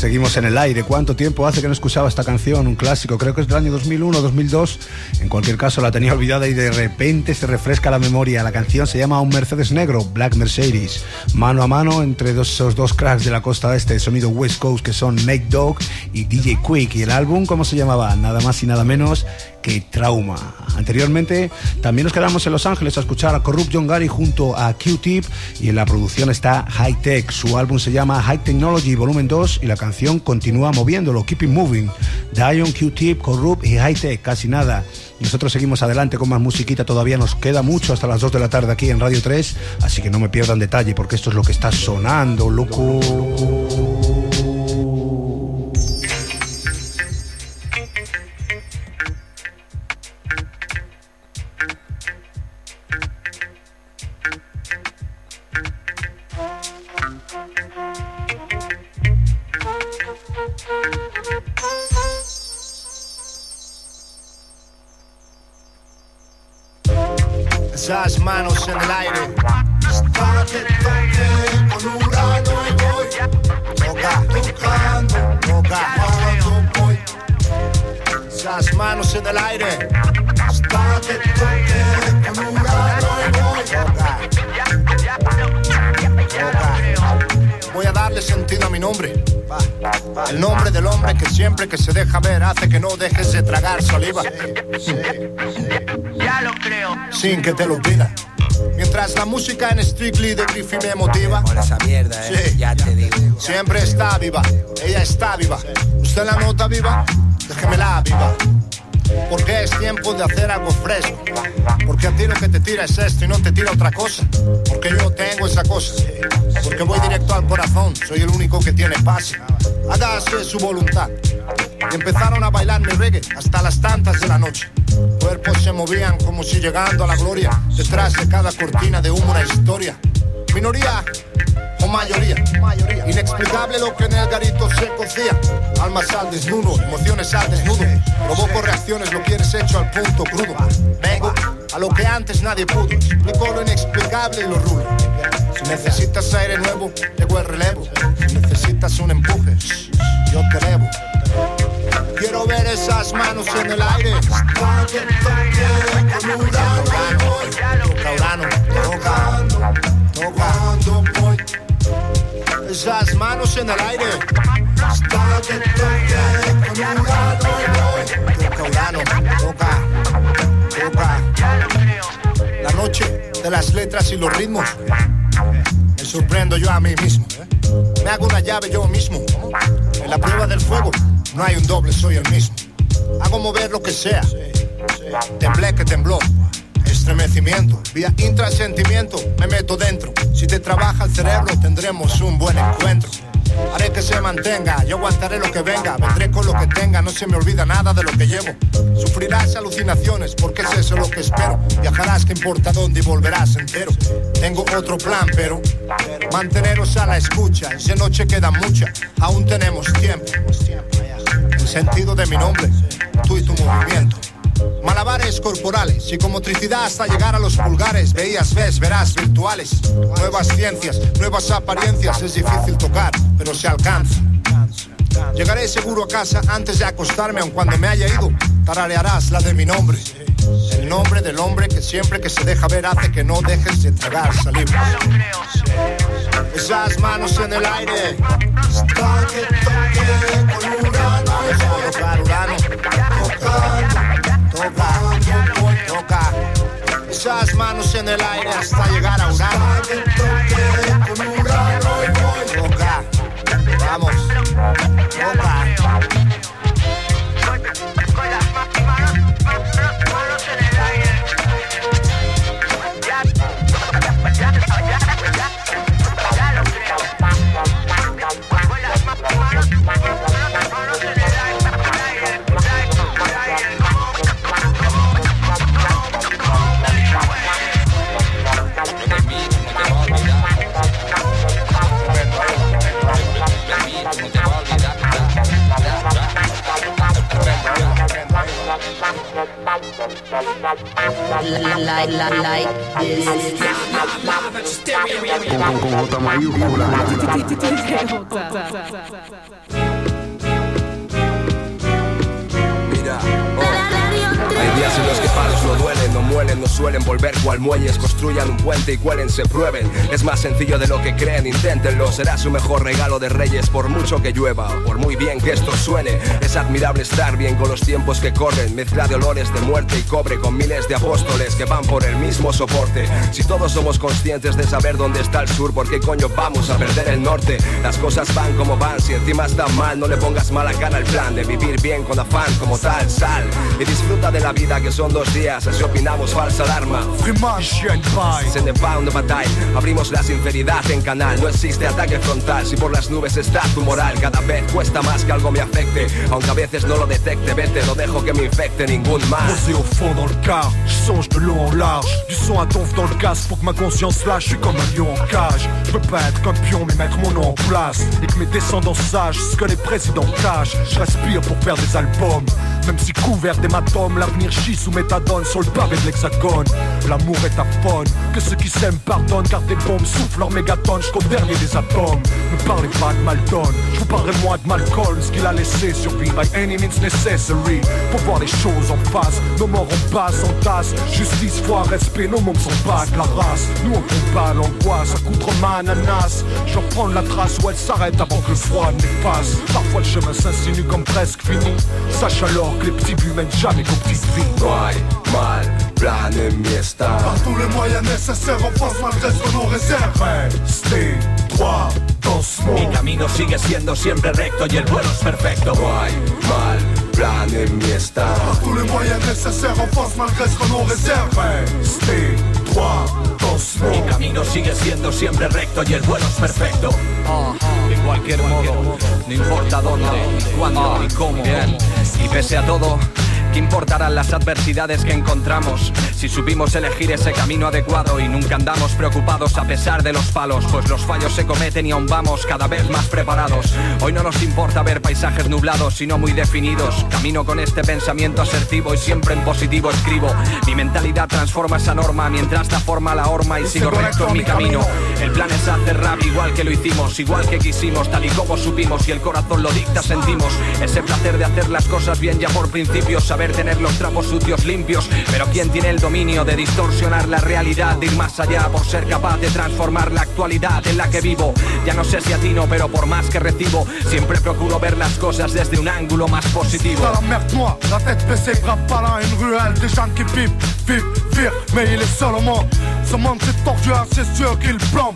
Speaker 4: Seguimos en el aire. ¿Cuánto tiempo hace que no escuchaba esta canción? Un clásico, creo que es del año 2001 2002. En cualquier caso, la tenía olvidada y de repente se refresca la memoria. La canción se llama Un Mercedes Negro, Black Mercedes. Mano a mano entre esos dos cracks de la costa este, sonido West Coast, que son Nate Dogg y DJ Quick. Y el álbum, ¿cómo se llamaba? Nada más y nada menos que Trauma. Anteriormente también nos quedamos en Los Ángeles a escuchar a Corrupt John Gary junto a Q-Tip y en la producción está High Tech. Su álbum se llama High Technology Volumen 2 y la canción continúa moviéndolo, Keep It Moving. Dion, Q-Tip, Corrupt y High Tech, casi nada. Nosotros seguimos adelante con más musiquita, todavía nos queda mucho hasta las 2 de la tarde aquí en Radio 3, así que no me pierdan detalle porque esto es lo que está sonando, loco.
Speaker 38: Deja ver hace que no dejes de tragar saliva.
Speaker 22: Ya lo creo.
Speaker 38: Sin que te lo pida. Mientras la música en Strictly de Griffin me motiva.
Speaker 39: Por esa mierda, eh.
Speaker 38: Sí.
Speaker 39: Ya te digo.
Speaker 38: Siempre está viva, ella está viva. ¿Usted la nota viva? Déjemela viva. Porque es tiempo de hacer algo fresco. Porque a ti lo que te tira es esto y no te tira otra cosa. Porque yo tengo esa cosa. Porque voy directo al corazón, soy el único que tiene paz. Hágase su voluntad. Y empezaron a bailar mi reggae hasta las tantas de la noche. Cuerpos se movían como si llegando a la gloria. Detrás de cada cortina de humo una historia. Minoría o mayoría. Inexplicable lo que en el garito se cocía. Almas al desnudo, emociones al desnudo. Provoco reacciones, lo quieres hecho al punto crudo. Vengo a lo que antes nadie pudo. Explico lo inexplicable y lo rudo. Si necesitas aire nuevo, llegó el relevo. Si necesitas un empuje, yo te. Quiero ver esas manos en el aire. Toque, toque, con Urano. Toca Urano, toca, tocando voy. Esas manos en el aire. Toque, toque, con Urano. Toca toca, toca. La noche de las letras y los ritmos. Me sorprendo yo a mí mismo. Me hago una llave yo mismo. En la prueba del fuego no hay un doble, soy el mismo. Hago mover lo que sea. Temblé que tembló. Estremecimiento, vía intrasentimiento, me meto dentro. Si te trabaja el cerebro, tendremos un buen encuentro. Haré que se mantenga, yo aguantaré lo que venga, vendré con lo que tenga, no se me olvida nada de lo que llevo. Sufrirás alucinaciones, porque es eso lo que espero. Viajarás que importa dónde y volverás entero. Tengo otro plan, pero manteneros a la escucha. Esa noche queda mucha, aún tenemos tiempo. Sentido de mi nombre, tú y tu movimiento. Malabares corporales, psicomotricidad hasta llegar a los pulgares. Veías, ves, verás, virtuales. Nuevas ciencias, nuevas apariencias. Es difícil tocar, pero se alcanza. Llegaré seguro a casa antes de acostarme, aun cuando me haya ido. Tararearás la de mi nombre. El nombre del hombre que siempre que se deja ver hace que no dejes de tragar saliva. Esas manos en el aire. Toque, toque, con. Tocar Urano. Toca, toca. Esas manos en el aire hasta llegar a Urano. Toca. Vamos. Toca.
Speaker 34: Like, like.
Speaker 19: Con, con J mayúscula.
Speaker 40: Mira, oh. hay días en los que palos no duele
Speaker 34: DJ J.
Speaker 40: pueden volver cual muelles, construyan un puente y cuélense, prueben. Es más sencillo de lo que creen, inténtenlo. Será su mejor regalo de reyes, por mucho que llueva, por muy bien que esto suene. Es admirable estar bien con los tiempos que corren, mezcla de olores de muerte y cobre con miles de apóstoles que van por el mismo soporte. Si todos somos conscientes de saber dónde está el sur, ¿por qué coño vamos a perder el norte? Las cosas van como van, si encima está mal, no le pongas mala cara al plan de vivir bien con afán como tal, sal y disfruta de la vida que son dos días, así opinamos falsa alarma. Se ne va una batalla, abrimos la sinceridad en canal, no existe ataque frontal, si por las nubes está tu moral, cada vez cuesta más que algo me afecte, aunque a veces no lo detecte, vete, no dejo que me infecte ningún mal.
Speaker 41: Posé au fond dans le car, je songe de long en large Du son à tonf dans le casque pour que ma conscience lâche. Je suis comme un lion en cage. Je peux pas être comme pion mais mettre mon nom en place. Et que mes descendants sachent ce que les présidents cachent. Je respire pour faire des albums. Même si couvert d'hématomes L'avenir chie sous méthadone sur le pavé de l'hexagone. L'amour est à faune. Que ceux qui s'aiment pardonnent Car des bombes soufflent leur mégatonne jusqu'au dernier des atomes. Ne parlez pas de Malton Je vous parlerai moi de Malcolm. Ce qu'il a laissé survivre by any means necessary. Pour voir les choses en face Nos morts en passe, en tasse Justice, foi, respect, nos mondes sont pas la race. Nous on combat l'angoisse à contre ma ananas. Je reprends la trace où elle s'arrête avant que le froid n'efface Parfois le chemin s'insinue comme presque fini. Sache alors que les petits buts mènent jamais qu'aux petites vies.
Speaker 40: Mal, plan en mi estado.
Speaker 41: Par tous les moyens nécessaires, on pense malgré ce qu'on réserve Restez droit dans ce
Speaker 42: Mi camino sigue siendo siempre recto y el vuelo es perfecto.
Speaker 40: No hay mal, plan en mi estado.
Speaker 41: Par tous les moyens nécessaires, on pense malgré ce qu'on réserve Restez droit dans ce
Speaker 42: Mi camino sigue siendo siempre recto y el vuelo es perfecto.
Speaker 43: De cualquier modo, no importa dónde, cuándo, ni cómo. Bien. Y pese a todo, ¿qué importarán las adversidades que encontramos? Si supimos elegir ese camino adecuado y nunca andamos preocupados a pesar de los palos, pues los fallos se cometen y aún vamos cada vez más preparados. Hoy no nos importa ver paisajes nublados, sino muy definidos. Camino con este pensamiento asertivo y siempre en positivo escribo. Mi mentalidad transforma esa norma mientras da forma la horma y sigo recto en mi camino. El plan es hacer rap igual que lo hicimos, igual que quisimos, tal y como supimos y el corazón lo dicta, sentimos ese placer de hacer las cosas bien ya por principio, saber tener los trapos sucios limpios, pero ¿quién tiene el dominio de distorsionar la realidad, de ir más allá por ser capaz de transformar la actualidad en la que vivo? Ya no sé si atino, pero por más que recibo, siempre procuro ver las cosas desde un ángulo más positivo.
Speaker 41: La tête baissée, frappe pas là Des gens qui vivent, vivent, vivent Mais il est seul au monde Ce monde c'est tortueux, c'est sûr qu'il plombe.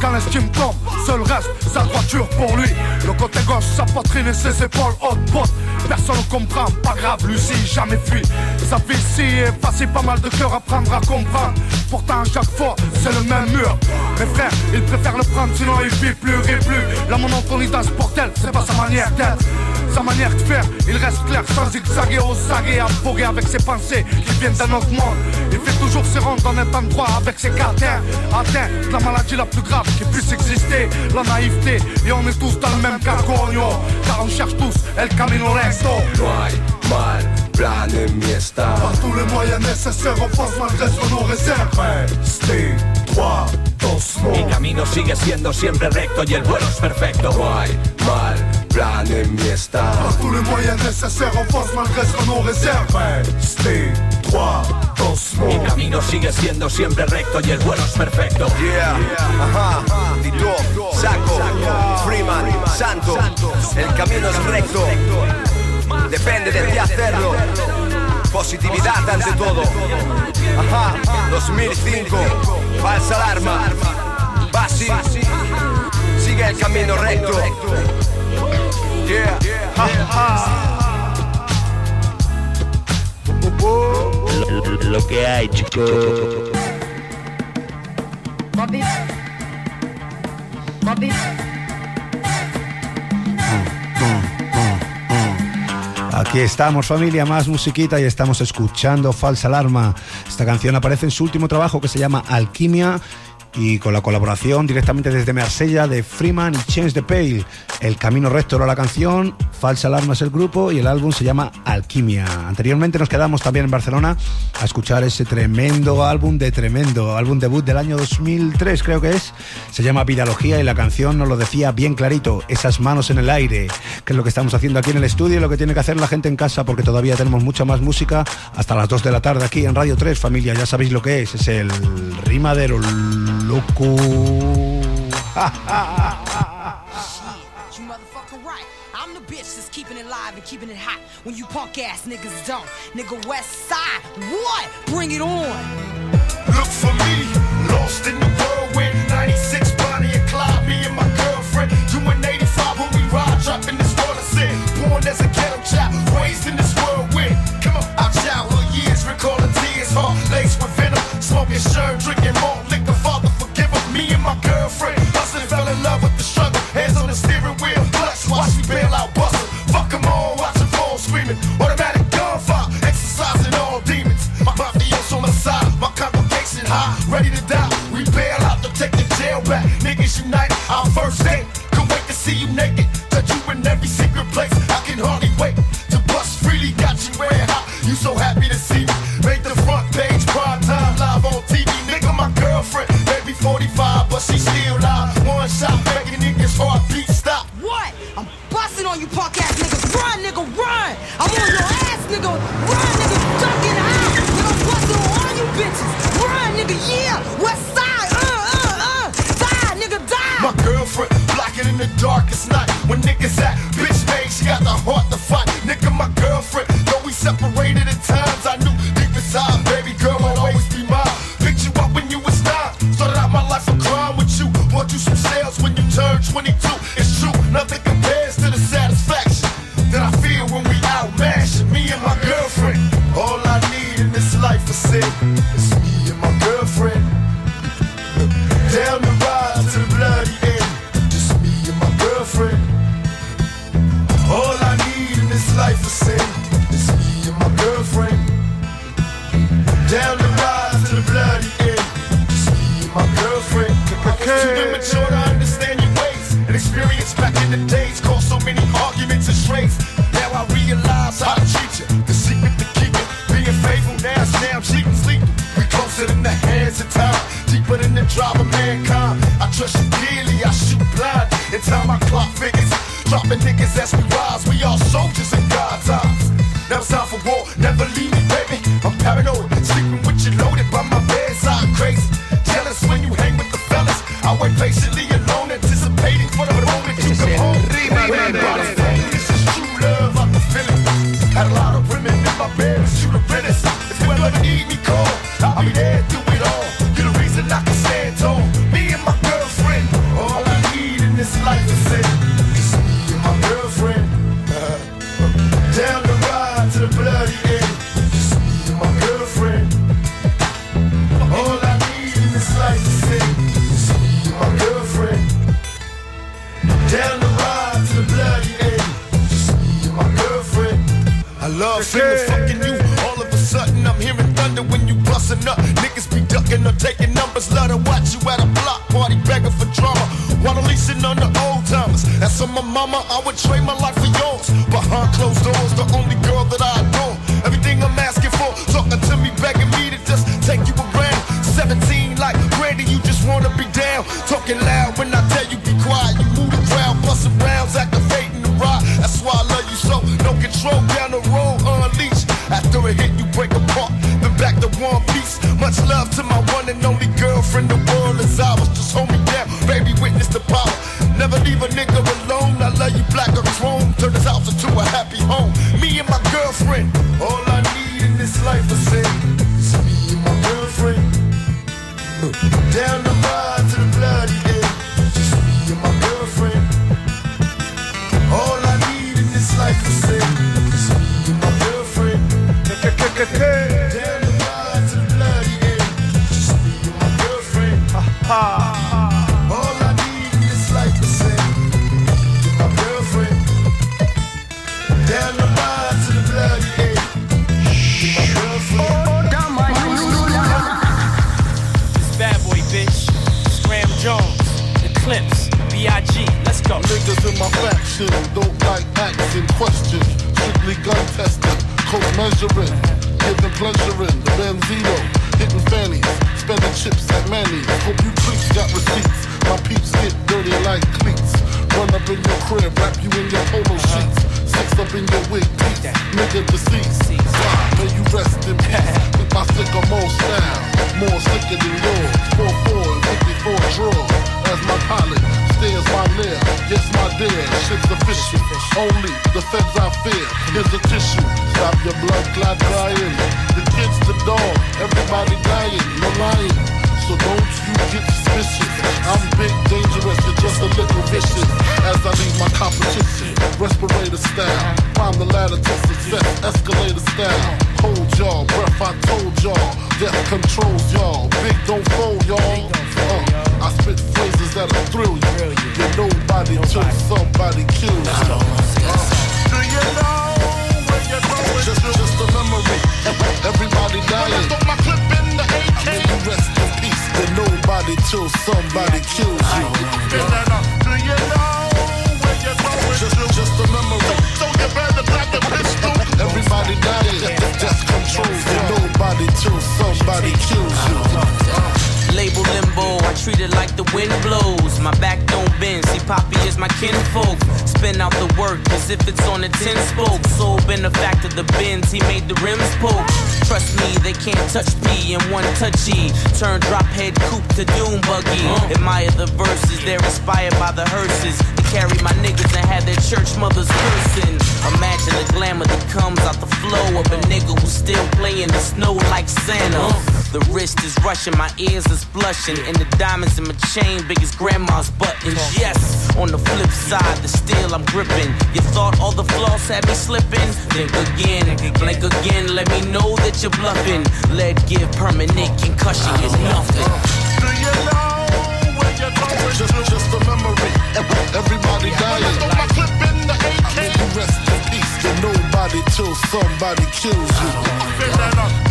Speaker 41: Quand l'estime tombe, seul reste sa droiture pour lui. Le côté gauche, sa poitrine et ses épaules hautes potes. Personne ne comprend, pas grave, Lucie jamais fui Sa vie si est facile, pas mal de cœur à prendre à comprendre. Pourtant à chaque fois, c'est le même mur. Mes frères, ils préfèrent le prendre, sinon il vit plus, rit plus. La monotonie dans ce bordel, c'est pas sa manière d'être. Sa manière de faire, il reste clair sans zigzaguer au zaguer, à avec ses pensées qui viennent d'un autre monde. Il fait toujours ses rondes dans un endroit avec ses carters. Atteint de la maladie la plus grave qui puisse exister, la naïveté. Et on est tous dans le même carconio, car on cherche tous El Camino.
Speaker 40: No hay mal, plan en mi estado.
Speaker 41: Par tous les moyens nécessaires, on pense malgré ce qu'on nous réserve. Restez droit dans ce
Speaker 42: Mi camino sigue siendo siempre recto y el vuelo es perfecto.
Speaker 40: No hay mal, plan en mi estado.
Speaker 41: Par tous les moyens nécessaires, on pense malgré ce qu'on nous réserve. Restez droit
Speaker 42: Mi camino sigue siendo siempre recto y el vuelo es perfecto.
Speaker 40: Yeah, ajá, Tito, Saco, Freeman, Santo, el camino es recto, depende de ti hacerlo, positividad ante todo, ajá, 2005, falsa alarma, Basi, sigue el camino recto, yeah, ja,
Speaker 15: Lo, lo que hay, chicos.
Speaker 44: Bobby. Bobby.
Speaker 4: Aquí estamos familia, más musiquita y estamos escuchando Falsa Alarma. Esta canción aparece en su último trabajo que se llama Alquimia y con la colaboración directamente desde Marsella de Freeman y Change the Pale. El camino recto era la canción, Falsa Alarma es el grupo y el álbum se llama Alquimia. Anteriormente nos quedamos también en Barcelona a escuchar ese tremendo álbum de tremendo, álbum debut del año 2003 creo que es. Se llama Vidalogía y la canción nos lo decía bien clarito, esas manos en el aire, que es lo que estamos haciendo aquí en el estudio y lo que tiene que hacer la gente en casa porque todavía tenemos mucha más música hasta las 2 de la tarde aquí en Radio 3, familia, ya sabéis lo que es, es el rimadero loco.
Speaker 45: You motherfucking right. I'm the bitch that's keeping it live and keeping it hot when you punk ass niggas don't. Nigga West Side, what? Bring it on.
Speaker 19: Look for me, lost in the whirlwind. 96 Bonnie and Clyde, me and my girlfriend. Doing 85 when we ride, dropping this world of sin. Born as a ghetto child, raised in this whirlwind. Come on, our childhood years, recalling tears, heart laced with venom. Smoking shirt, drinking in love with the struggle. Hands on the steering wheel, clutch, watch me bail out, bustle. Fuck 'em all, watching fall screaming. Automatic gunfire, exercising all demons. My mafioso on the side, my congregation high, ready to die. We bail out to take the jail back. Niggas unite, our first date. Can't wait to see you naked. Touch you in every secret place. I can hardly wait to bust freely. Got you wearing hot. You so happy to see me. Made the front page, prime time, live on TV. Nigga, my girlfriend, maybe 45, but heartbeat stop.
Speaker 45: What? I'm busting on you punk ass niggas. Run, nigga, run. I'm on your ass, nigga. Run, nigga, ducking out. Nigga, I'm busting on all you bitches. Run, nigga, yeah. West side, uh, uh, uh. Die, nigga, die.
Speaker 19: My girlfriend, blocking in the darkest night. When niggas at bitch made, she got the heart mankind. I trust you dearly, I shoot blind. In time my clock figures. I love finger fucking you. All of a sudden I'm hearing thunder when you bustin' up. Niggas be ducking or taking numbers. Love to watch you at a block party begging for drama. While I'm leasing on the old timers. That's on my mama, I would trade my life for yours. Behind closed doors, the only girl that I is
Speaker 46: and the diamonds in my chain big as grandma's buttons. Yes, on the flip side, the steel I'm gripping. You thought all the flaws had me slipping? Think again, blink again, let me know that you're bluffing. Lead give permanent concussion is nothing.
Speaker 47: Do you know where you're going? Just, just a memory. Everybody dying. When I throw my clip in the AK. You rest in peace. You're nobody till somebody kills you.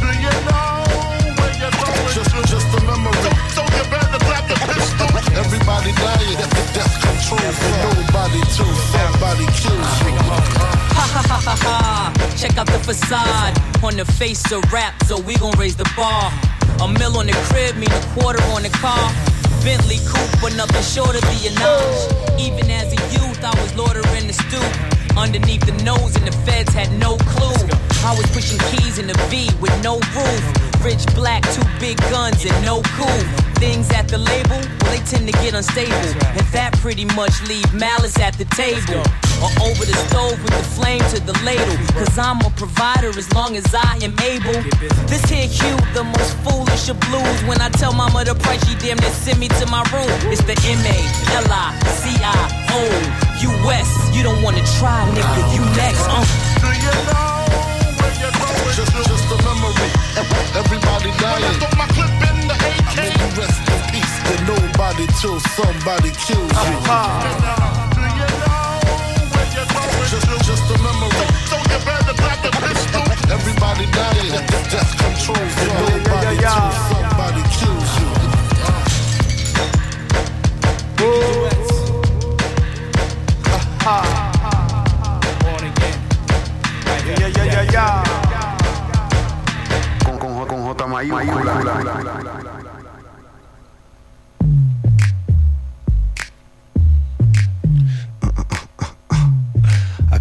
Speaker 47: Everybody dying. You. Nobody somebody kills you.
Speaker 46: Ha ha ha ha ha. Check out the facade. On the face of rap, so we gon' raise the bar. A mill on the crib, mean a quarter on the car. Bentley coupe, but nothing short of the Anage. Even as a youth, I was loitering the stoop. Underneath the nose, and the feds had no clue. I was pushing keys in the V with no roof. Rich black, two big guns, and no cool. Things at the label, well, they tend to get unstable. And that pretty much leave malice at the table. Or over the stove with the flame to the ladle. Cause I'm a provider as long as I am able. This here cue, the most foolish of blues. When I tell mama the price, she damn near send me to my room. It's the M-A-L-I-C-I-O. U.S. You don't wanna try, nigga, you next. Uh.
Speaker 47: Do you know where you're going? Just, just a memory. Everybody dying. Rest in peace. You're nobody till somebody kills you. Going? Just, a memory. So you better grab the pistol. Everybody dying. Death, controls you. Nobody till somebody kills you.
Speaker 15: Yeah, yeah, yeah, yeah.
Speaker 48: Con, con, con J mayúscula.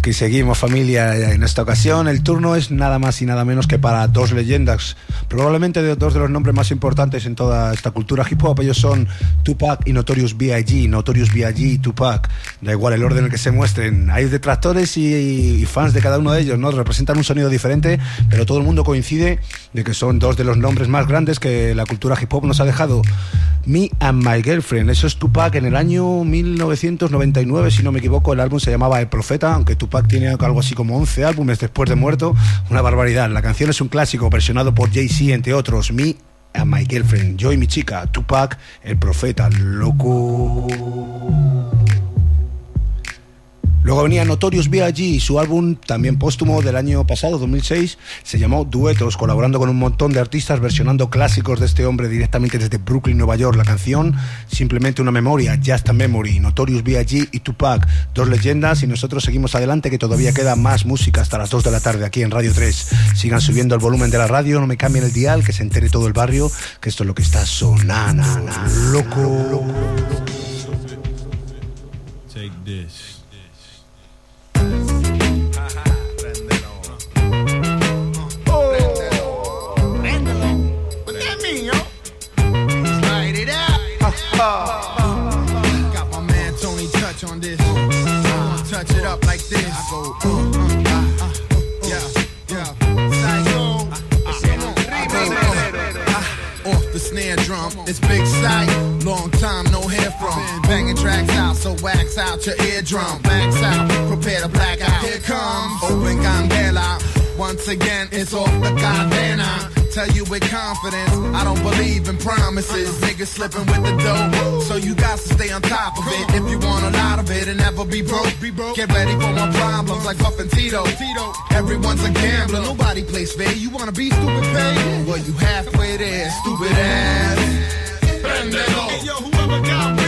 Speaker 4: Aquí seguimos familia, en esta ocasión. El turno es nada más y nada menos que para dos leyendas, probablemente de dos de los nombres más importantes en toda esta cultura hip hop, ellos son Tupac y Notorious B.I.G., Notorious B.I.G. Tupac, da igual el orden en el que se muestren, hay detractores y, y fans de cada uno de ellos, ¿no? representan un sonido diferente, pero todo el mundo coincide de que son dos de los nombres más grandes que la cultura hip hop nos ha dejado. Me and My Girlfriend, eso es Tupac en el año 1999, si no me equivoco, el álbum se llamaba El Profeta, aunque Tupac tiene algo así como 11 álbumes después de muerto, una barbaridad. La canción es un clásico versionado por Jay-Z, entre otros. Me and My Girlfriend, yo y mi chica, Tupac, El Profeta, loco. Luego venía Notorious B.I.G. y su álbum también póstumo del año pasado, 2006, se llamó Duetos, colaborando con un montón de artistas versionando clásicos de este hombre directamente desde Brooklyn, Nueva York. La canción, simplemente una memoria, Just a Memory, Notorious B.I.G. y Tupac, dos leyendas y nosotros seguimos adelante que todavía queda más música hasta las 2 de la tarde aquí en Radio 3. Sigan subiendo el volumen de la radio, no me cambien el dial, que se entere todo el barrio que esto es lo que está sonando. Loco.
Speaker 12: Take this.
Speaker 49: I go, uh, uh, uh, uh, yeah, yeah. Psycho. Uh, Off the snare drum, it's big sight. Long time no hear from. Banging tracks out, so wax out your eardrum. Wax out, prepare to black out. Here comes Open Candela. Once again, it's off the cadena. Tell you with confidence, I don't believe in promises. Niggas slipping with the dough, so you got to stay on top of it. If you want a lot of it and never be broke. Get ready for my problems like Puff and Tito. Everyone's a gambler, nobody plays fair. You wanna be stupid, babe? Well, you halfway there, stupid ass. Hey, yo, whoever got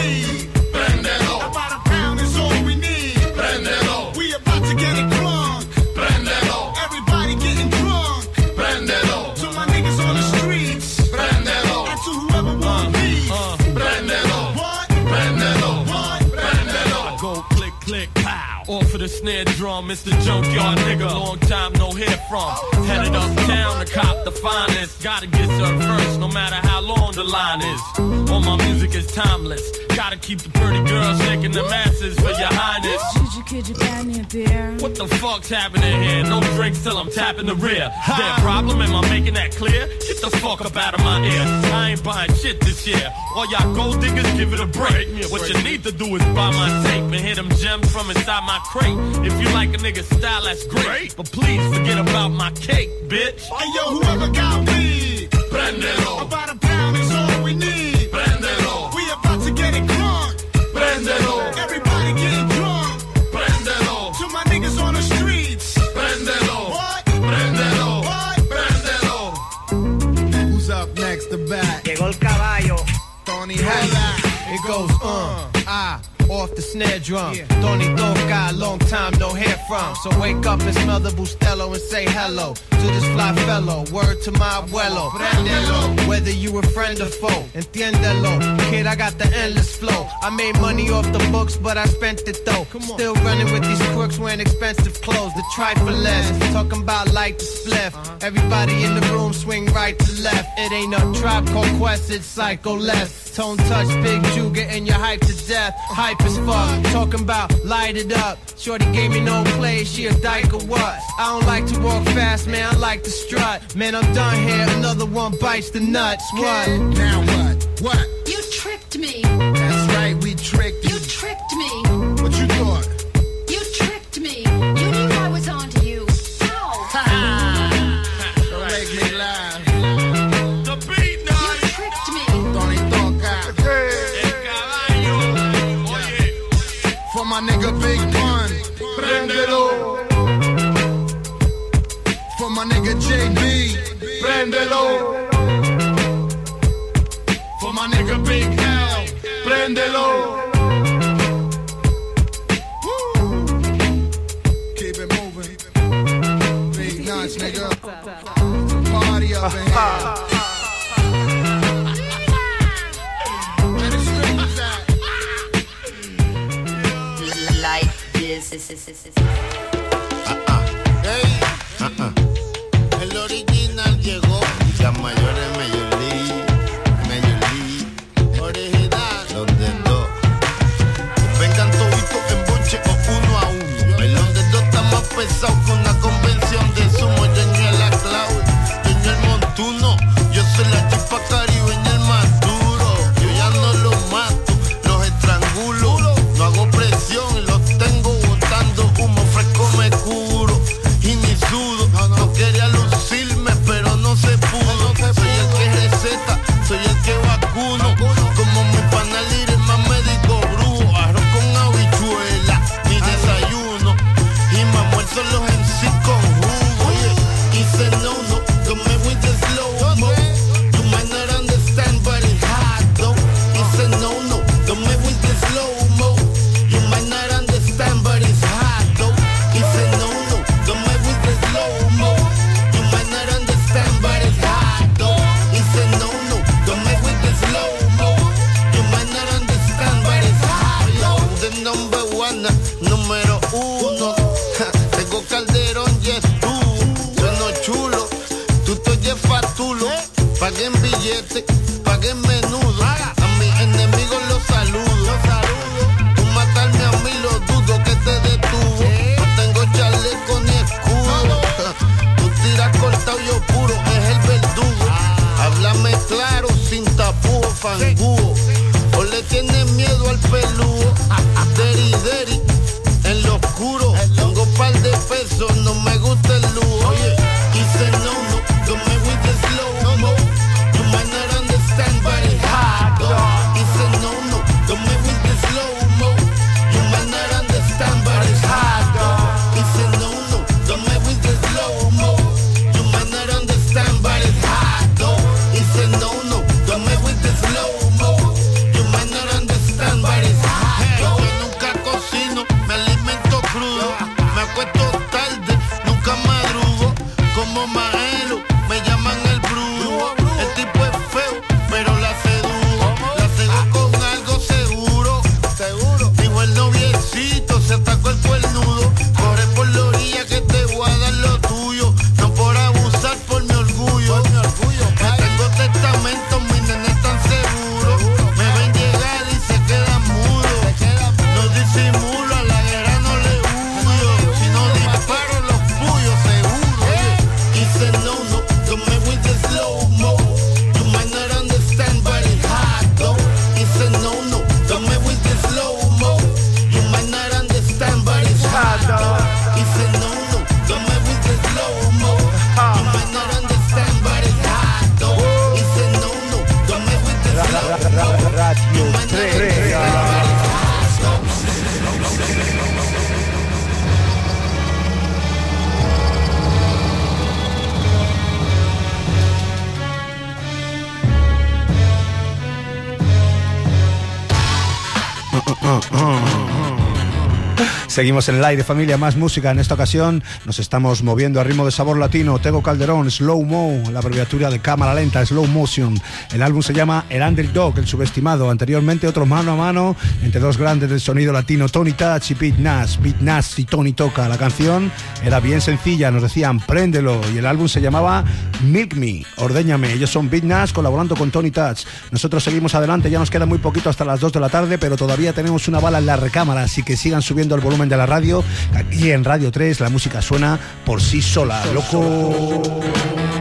Speaker 12: there of the snare drum, junkyard nigga. Long time no hear from. Headed uptown to cop the finest. Gotta get served first, no matter how long the line is. All my music is timeless. Gotta keep the pretty girls shaking the masses for your highness.
Speaker 50: Could you, could you buy me a beer?
Speaker 12: What the fuck's happening here? No drinks till I'm tapping the rear. Is there a problem? Am I making that clear? Get the fuck up out of my ear. I ain't buying shit this year. All y'all gold diggers, give it a break. What you need to do is buy my tape and hit them gems from inside my crate. If you like a nigga style, that's great. But please forget about my cake, bitch.
Speaker 49: Hey, yo, whoever got weed,
Speaker 12: Prendelo.
Speaker 49: About a pound is all we need.
Speaker 28: Off the snare drum. Tony Toca, long time no hear from. So wake up and smell the Bustelo and say hello to this fly fellow. Word to my abuelo. Prendelo. Whether you a friend or foe, entiéndelo. Kid, I got the endless flow. I made money off the books, but I spent it though. Still running with these crooks wearing expensive clothes. The less. Talking about like the spliff. Uh-huh. Everybody in the room swing right to left. It ain't a trap called Quest, it's psycho less. Tone touch, big Jew, getting your hype to death. Hype as fuck, talking about light it up. Shorty gave me no play, she a dyke or what? I don't like to walk fast, man, I like to strut. Man, I'm done here, another one bites the nuts. What?
Speaker 49: Now what? What?
Speaker 15: You tricked me.
Speaker 49: That's right, we tricked you.
Speaker 15: You tricked me.
Speaker 49: Prendelo. Keep it moving. Big nuts, nigga. Party up in here.
Speaker 33: Like this.
Speaker 4: Seguimos en el aire, familia, más música. En esta ocasión nos estamos moviendo a ritmo de sabor latino. Tego Calderón, Slow Mo, la abreviatura de cámara lenta, Slow Motion. El álbum se llama El Underdog, el subestimado. Anteriormente otro mano a mano entre dos grandes del sonido latino, Tony Touch y Pete Nash. Pete Nash y Tony Toca. La canción era bien sencilla, nos decían préndelo. Y el álbum se llamaba Milk Me, Ordéñame. Ellos son Pete Nash colaborando con Tony Touch. Nosotros seguimos adelante, ya nos queda muy poquito hasta las 2 de la tarde, pero todavía tenemos una bala en la recámara, así que sigan subiendo el volumen de la radio. Aquí en Radio 3 la música suena por sí sola, loco.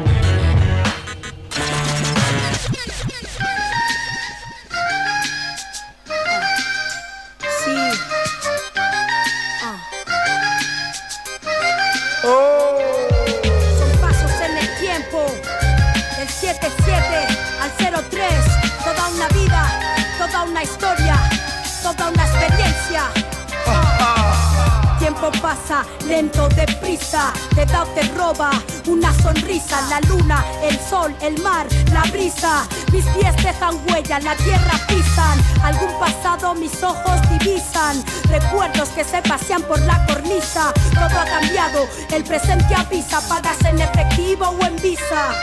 Speaker 34: Al 03. Toda una vida, toda una historia, toda una experiencia. Tiempo pasa lento, deprisa, te da o te roba una sonrisa, la luna, el sol, el mar, la brisa. Mis pies dejan huella, la tierra pisan. Algún pasado mis ojos divisan. Recuerdos que se pasean por la cornisa. Todo ha cambiado, el presente avisa. Pagas en efectivo o en visa.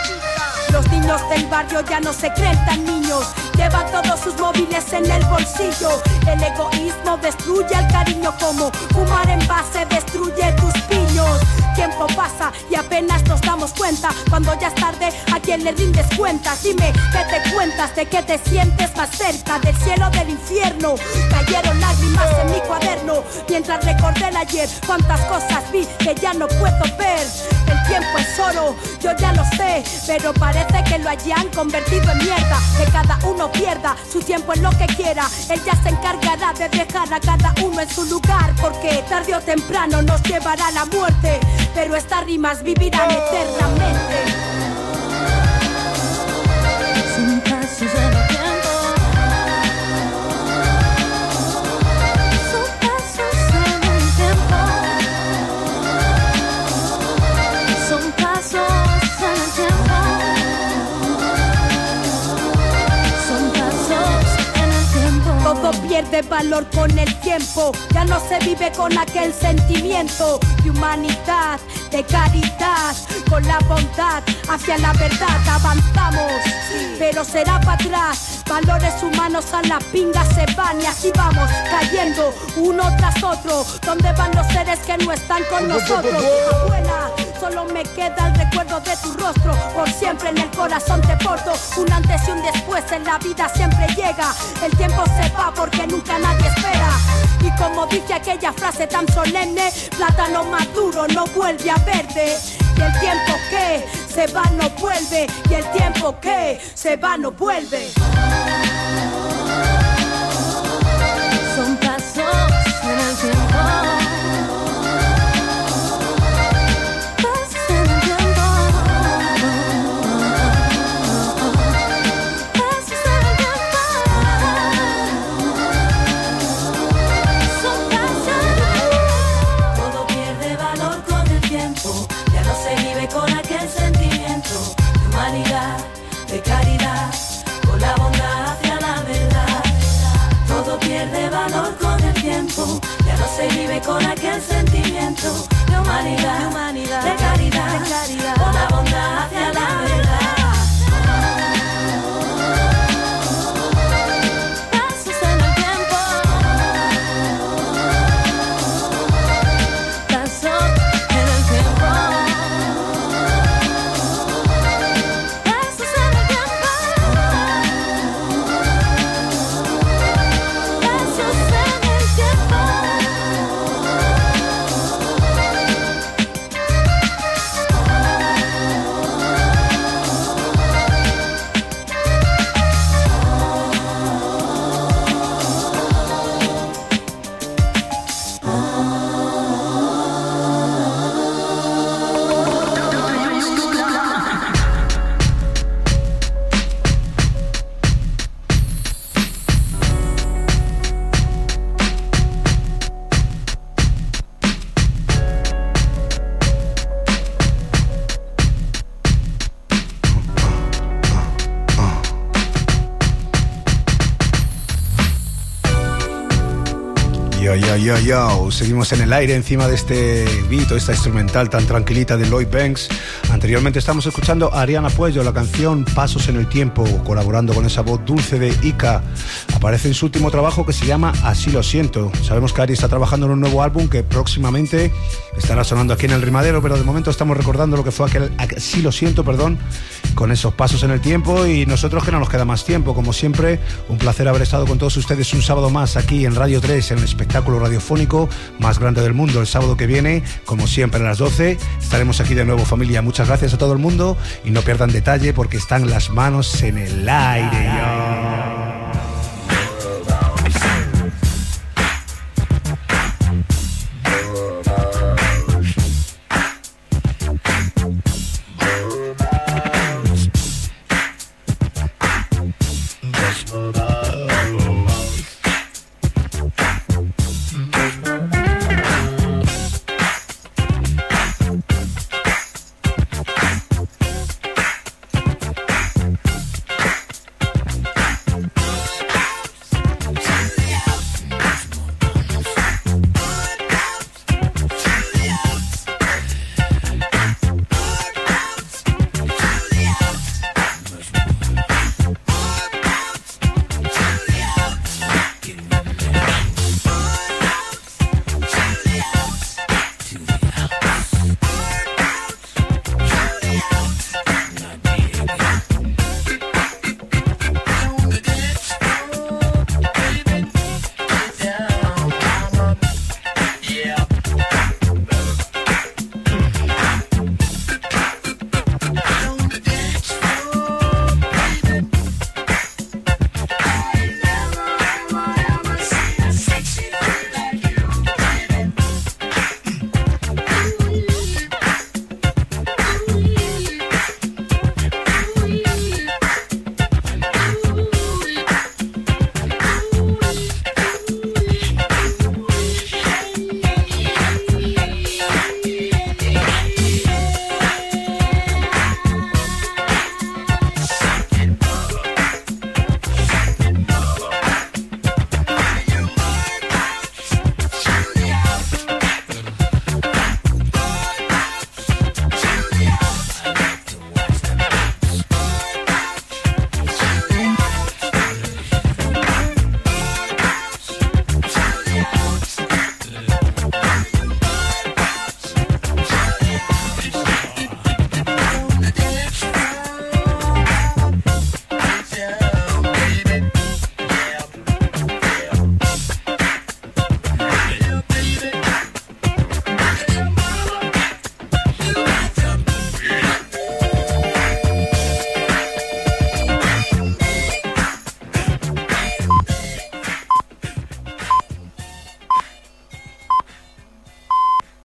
Speaker 34: Los niños del barrio ya no se creen tan niños. Llevan todos sus móviles en el bolsillo. El egoísmo destruye el cariño como fumar en base destruye tus piños. Tiempo pasa y apenas nos damos cuenta. Cuando ya es tarde, ¿a quién le rindes cuentas? Dime, ¿qué te cuentas? ¿De qué te sientes más cerca? ¿Del cielo del infierno? Cayeron lágrimas en mi cuaderno mientras recordé el ayer. Cuántas cosas vi que ya no puedo ver. El tiempo es oro, yo ya lo sé, pero parece que lo hayan convertido en mierda. Que cada uno pierda su tiempo en lo que quiera. Él ya se encargará de dejar a cada uno en su lugar, porque tarde o temprano nos llevará la muerte. Pero estas rimas vivirán eternamente. Todo pierde valor con el tiempo. Ya no se vive con aquel sentimiento de humanidad, de caridad, con la bondad hacia la verdad avanzamos. Pero será para atrás. Valores humanos a la pinga se van y así vamos cayendo uno tras otro. ¿Dónde van los seres que no están con nosotros? Abuela, solo me queda el recuerdo de tu rostro. Por siempre en el corazón te porto. Un antes y un después en la vida siempre llega. El tiempo se va porque nunca nadie espera. Y como dice aquella frase tan solemne, plátano maduro no vuelve a verde. Y el tiempo que se va no vuelve. Y el tiempo que se va no vuelve.
Speaker 51: Se vive con aquel sentimiento. De humanidad, de caridad,
Speaker 4: Yo, yo. Seguimos en el aire encima de este beat, esta instrumental tan tranquilita de Lloyd Banks. Anteriormente estamos escuchando a Ariana Puello, la canción Pasos en el Tiempo, colaborando con esa voz dulce de Ika. Aparece en su último trabajo que se llama Así lo siento. Sabemos que Ari está trabajando en un nuevo álbum que próximamente estará sonando aquí en el Rimadero, pero de momento estamos recordando lo que fue aquel Así lo siento, perdón, con esos pasos en el tiempo y nosotros que no nos queda más tiempo. Como siempre, un placer haber estado con todos ustedes un sábado más aquí en Radio 3, en el espectáculo radiofónico más grande del mundo. El sábado que viene, como siempre a las 12, estaremos aquí de nuevo familia. Muchas gracias a todo el mundo y no pierdan detalle porque están las manos en el aire.